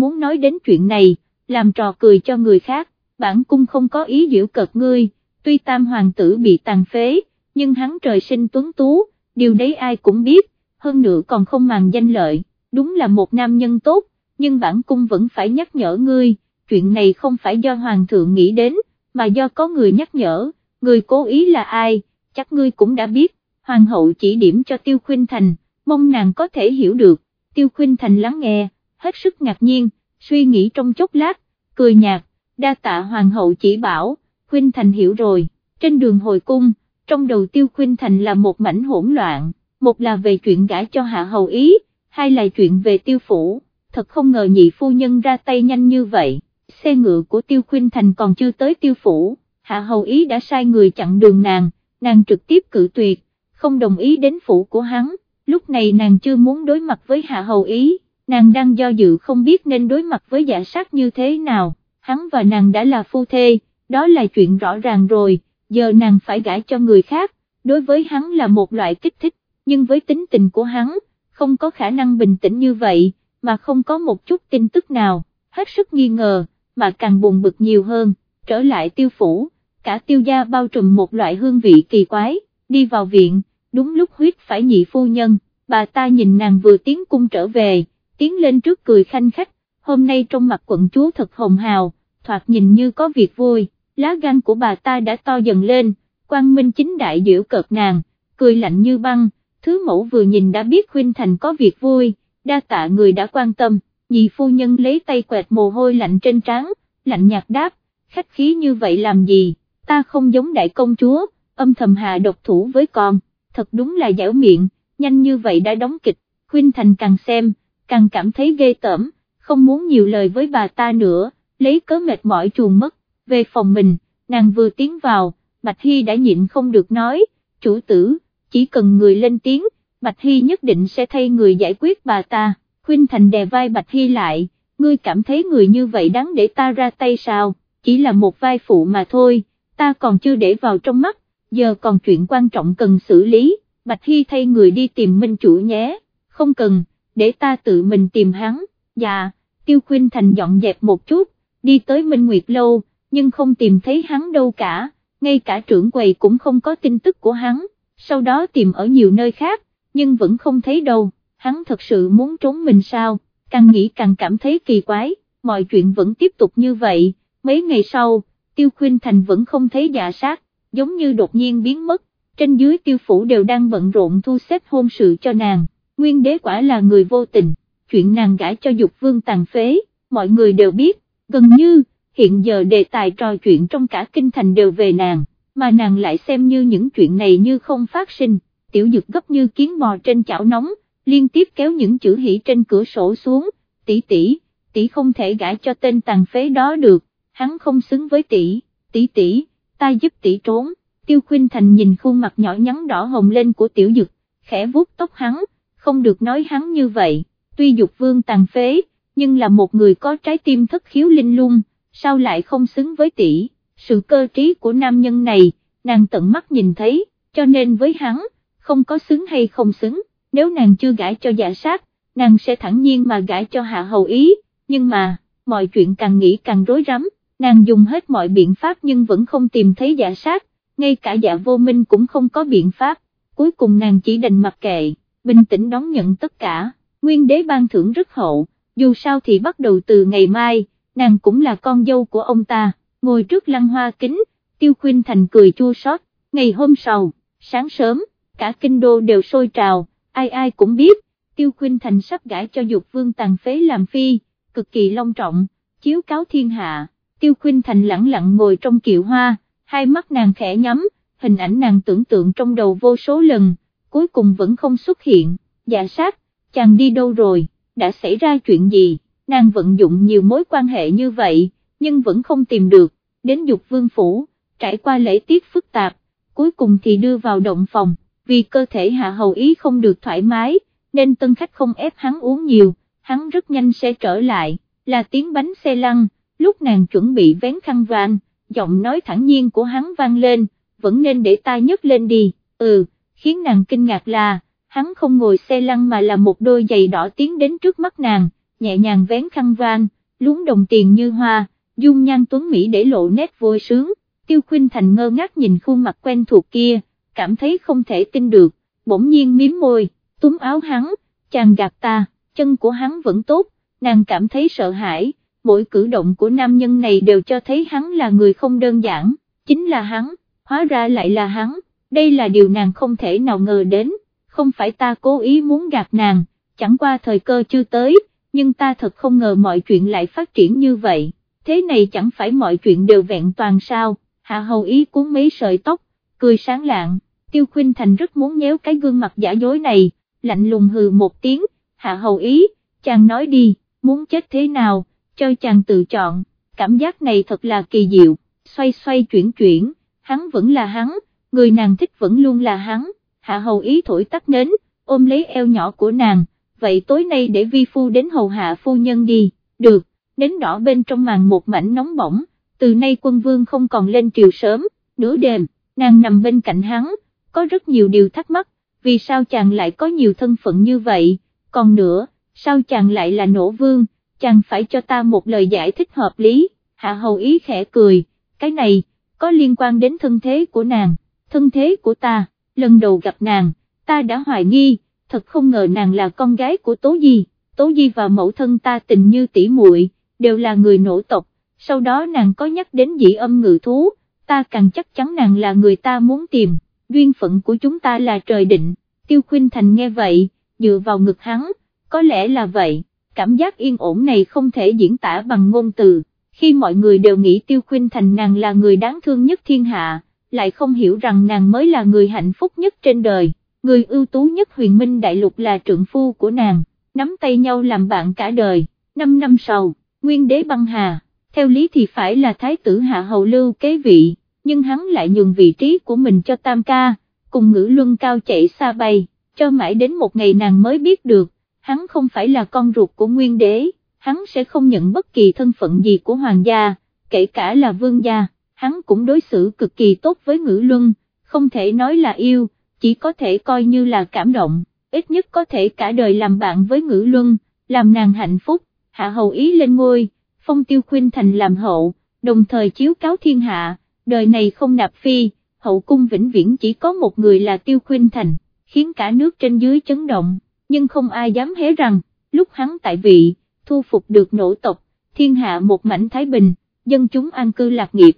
muốn nói đến chuyện này, làm trò cười cho người khác, bản cung không có ý giễu cợt ngươi, tuy tam hoàng tử bị tàn phế, nhưng hắn trời sinh tuấn tú, điều đấy ai cũng biết, hơn nữa còn không màng danh lợi, đúng là một nam nhân tốt, nhưng bản cung vẫn phải nhắc nhở ngươi, chuyện này không phải do hoàng thượng nghĩ đến, mà do có người nhắc nhở, người cố ý là ai, chắc ngươi cũng đã biết, hoàng hậu chỉ điểm cho Tiêu Khuynh Thành, mong nàng có thể hiểu được, Tiêu Khuynh Thành lắng nghe, hết sức ngạc nhiên, suy nghĩ trong chốc lát, cười nhạt, đa tạ hoàng hậu chỉ bảo, Khuynh Thành hiểu rồi, trên đường hồi cung, trong đầu Tiêu Khuynh Thành là một mảnh hỗn loạn, một là về chuyện gả cho hạ hầu ý, hai là chuyện về tiêu phủ, thật không ngờ nhị phu nhân ra tay nhanh như vậy, xe ngựa của Tiêu Khuynh Thành còn chưa tới tiêu phủ, hạ hầu ý đã sai người chặn đường nàng, nàng trực tiếp cự tuyệt, không đồng ý đến phủ của hắn, lúc này nàng chưa muốn đối mặt với hạ hầu ý, nàng đang do dự không biết nên đối mặt với giả sát như thế nào, hắn và nàng đã là phu thê, đó là chuyện rõ ràng rồi, giờ nàng phải gãi cho người khác, đối với hắn là một loại kích thích, nhưng với tính tình của hắn, không có khả năng bình tĩnh như vậy, mà không có một chút tin tức nào, hết sức nghi ngờ, mà càng buồn bực nhiều hơn, trở lại tiêu phủ, cả tiêu gia bao trùm một loại hương vị kỳ quái, đi vào viện, đúng lúc huyết phải nhị phu nhân, bà ta nhìn nàng vừa tiến cung trở về, tiến lên trước cười khanh khách, hôm nay trong mặt quận chúa thật hồng hào, thoạt nhìn như có việc vui, lá gan của bà ta đã to dần lên, quang minh chính đại diễu cợt nàng, cười lạnh như băng, thứ mẫu vừa nhìn đã biết Khuynh Thành có việc vui, đa tạ người đã quan tâm, nhị phu nhân lấy tay quẹt mồ hôi lạnh trên trán, lạnh nhạt đáp, khách khí như vậy làm gì, ta không giống đại công chúa, âm thầm hạ độc thủ với con, thật đúng là dẻo miệng, nhanh như vậy đã đóng kịch, Khuynh Thành càng xem, càng cảm thấy ghê tởm, không muốn nhiều lời với bà ta nữa, lấy cớ mệt mỏi chuồn mất, về phòng mình, nàng vừa tiến vào, Bạch Hy đã nhịn không được nói, chủ tử, chỉ cần người lên tiếng, Bạch Hy nhất định sẽ thay người giải quyết bà ta, Khuynh Thành đè vai Bạch Hy lại, ngươi cảm thấy người như vậy đáng để ta ra tay sao, chỉ là một vai phụ mà thôi, ta còn chưa để vào trong mắt, giờ còn chuyện quan trọng cần xử lý, Bạch Hy thay người đi tìm Minh Chủ nhé, không cần, để ta tự mình tìm hắn, dạ, Tiêu khuyên Thành dọn dẹp một chút, đi tới Minh Nguyệt Lâu, nhưng không tìm thấy hắn đâu cả, ngay cả trưởng quầy cũng không có tin tức của hắn, sau đó tìm ở nhiều nơi khác, nhưng vẫn không thấy đâu, hắn thật sự muốn trốn mình sao, càng nghĩ càng cảm thấy kỳ quái, mọi chuyện vẫn tiếp tục như vậy, mấy ngày sau, Tiêu khuyên Thành vẫn không thấy dạ sát, giống như đột nhiên biến mất, trên dưới tiêu phủ đều đang bận rộn thu xếp hôn sự cho nàng, nguyên đế quả là người vô tình, chuyện nàng gãi cho dục vương tàn phế, mọi người đều biết, gần như, hiện giờ đề tài trò chuyện trong cả kinh thành đều về nàng, mà nàng lại xem như những chuyện này như không phát sinh, tiểu dực gấp như kiến bò trên chảo nóng, liên tiếp kéo những chữ hỷ trên cửa sổ xuống, tỷ tỷ, tỷ không thể gãi cho tên tàn phế đó được, hắn không xứng với tỷ, tỷ tỷ, ta giúp tỷ trốn, tiêu khuyên thành nhìn khuôn mặt nhỏ nhắn đỏ hồng lên của tiểu dực, khẽ vuốt tóc hắn, không được nói hắn như vậy, tuy dục vương tàn phế, nhưng là một người có trái tim thất khiếu linh lung, sao lại không xứng với tỷ, sự cơ trí của nam nhân này, nàng tận mắt nhìn thấy, cho nên với hắn, không có xứng hay không xứng, nếu nàng chưa gãi cho giả sát, nàng sẽ thẳng nhiên mà gãi cho hạ hầu ý, nhưng mà, mọi chuyện càng nghĩ càng rối rắm, nàng dùng hết mọi biện pháp nhưng vẫn không tìm thấy giả sát, ngay cả dạ vô minh cũng không có biện pháp, cuối cùng nàng chỉ đành mặc kệ, bình tĩnh đón nhận tất cả, nguyên đế ban thưởng rất hậu, dù sao thì bắt đầu từ ngày mai, nàng cũng là con dâu của ông ta, ngồi trước lăng hoa kính, tiêu khuyên thành cười chua xót. ngày hôm sau, sáng sớm, cả kinh đô đều sôi trào, ai ai cũng biết, tiêu khuyên thành sắp gãi cho dục vương tàn phế làm phi, cực kỳ long trọng, chiếu cáo thiên hạ, tiêu khuyên thành lặng lặng ngồi trong kiệu hoa, hai mắt nàng khẽ nhắm, hình ảnh nàng tưởng tượng trong đầu vô số lần, cuối cùng vẫn không xuất hiện, dạ sát, chàng đi đâu rồi, đã xảy ra chuyện gì, nàng vận dụng nhiều mối quan hệ như vậy, nhưng vẫn không tìm được, đến dục vương phủ, trải qua lễ tiết phức tạp, cuối cùng thì đưa vào động phòng, vì cơ thể hạ hầu ý không được thoải mái, nên tân khách không ép hắn uống nhiều, hắn rất nhanh sẽ trở lại, là tiếng bánh xe lăn, lúc nàng chuẩn bị vén khăn vàng, giọng nói thẳng nhiên của hắn vang lên, vẫn nên để ta nhấc lên đi, ừ, khiến nàng kinh ngạc là, hắn không ngồi xe lăn mà là một đôi giày đỏ tiến đến trước mắt nàng, nhẹ nhàng vén khăn van, lún đồng tiền như hoa, dung nhan tuấn Mỹ để lộ nét vui sướng, tiêu khuyên thành ngơ ngác nhìn khuôn mặt quen thuộc kia, cảm thấy không thể tin được, bỗng nhiên miếm môi, túm áo hắn, chàng gạt ta, chân của hắn vẫn tốt, nàng cảm thấy sợ hãi, mỗi cử động của nam nhân này đều cho thấy hắn là người không đơn giản, chính là hắn, hóa ra lại là hắn, đây là điều nàng không thể nào ngờ đến, không phải ta cố ý muốn gạt nàng, chẳng qua thời cơ chưa tới, nhưng ta thật không ngờ mọi chuyện lại phát triển như vậy, thế này chẳng phải mọi chuyện đều vẹn toàn sao, hạ hầu ý cuốn mấy sợi tóc, cười sáng lạng, tiêu khuyên thành rất muốn nhéo cái gương mặt giả dối này, lạnh lùng hừ một tiếng, hạ hầu ý, chàng nói đi, muốn chết thế nào, cho chàng tự chọn, cảm giác này thật là kỳ diệu, xoay xoay chuyển chuyển, hắn vẫn là hắn, người nàng thích vẫn luôn là hắn, hạ hầu ý thổi tắt nến, ôm lấy eo nhỏ của nàng, vậy tối nay để vi phu đến hầu hạ phu nhân đi, được, nến đỏ bên trong màn một mảnh nóng bỏng, từ nay quân vương không còn lên triều sớm, nửa đêm, nàng nằm bên cạnh hắn, có rất nhiều điều thắc mắc, vì sao chàng lại có nhiều thân phận như vậy, còn nữa, sao chàng lại là nổ vương, chàng phải cho ta một lời giải thích hợp lý, hạ hầu ý khẽ cười, cái này, có liên quan đến thân thế của nàng, thân thế của ta, lần đầu gặp nàng, ta đã hoài nghi, thật không ngờ nàng là con gái của Tố Di, Tố Di và mẫu thân ta tình như tỷ muội, đều là người nổ tộc, sau đó nàng có nhắc đến dị âm ngự thú, ta càng chắc chắn nàng là người ta muốn tìm, duyên phận của chúng ta là trời định, Tiêu Khuynh Thành nghe vậy, dựa vào ngực hắn, có lẽ là vậy, cảm giác yên ổn này không thể diễn tả bằng ngôn từ, khi mọi người đều nghĩ Tiêu Khuynh Thành nàng là người đáng thương nhất thiên hạ, lại không hiểu rằng nàng mới là người hạnh phúc nhất trên đời, người ưu tú nhất huyền minh đại lục là trượng phu của nàng, nắm tay nhau làm bạn cả đời, năm năm sau, nguyên đế băng hà, theo lý thì phải là thái tử hạ hầu lưu kế vị, nhưng hắn lại nhường vị trí của mình cho tam ca, cùng ngữ luân cao chạy xa bay, cho mãi đến một ngày nàng mới biết được, hắn không phải là con ruột của nguyên đế, hắn sẽ không nhận bất kỳ thân phận gì của hoàng gia, kể cả là vương gia, hắn cũng đối xử cực kỳ tốt với ngữ luân, không thể nói là yêu, chỉ có thể coi như là cảm động, ít nhất có thể cả đời làm bạn với ngữ luân, làm nàng hạnh phúc, hạ hầu ý lên ngôi, phong tiêu khuyên thành làm hậu, đồng thời chiếu cáo thiên hạ, đời này không nạp phi, hậu cung vĩnh viễn chỉ có một người là tiêu khuyên thành, khiến cả nước trên dưới chấn động, nhưng không ai dám hé rằng, lúc hắn tại vị, thu phục được nổ tộc, thiên hạ một mảnh thái bình, dân chúng an cư lạc nghiệp,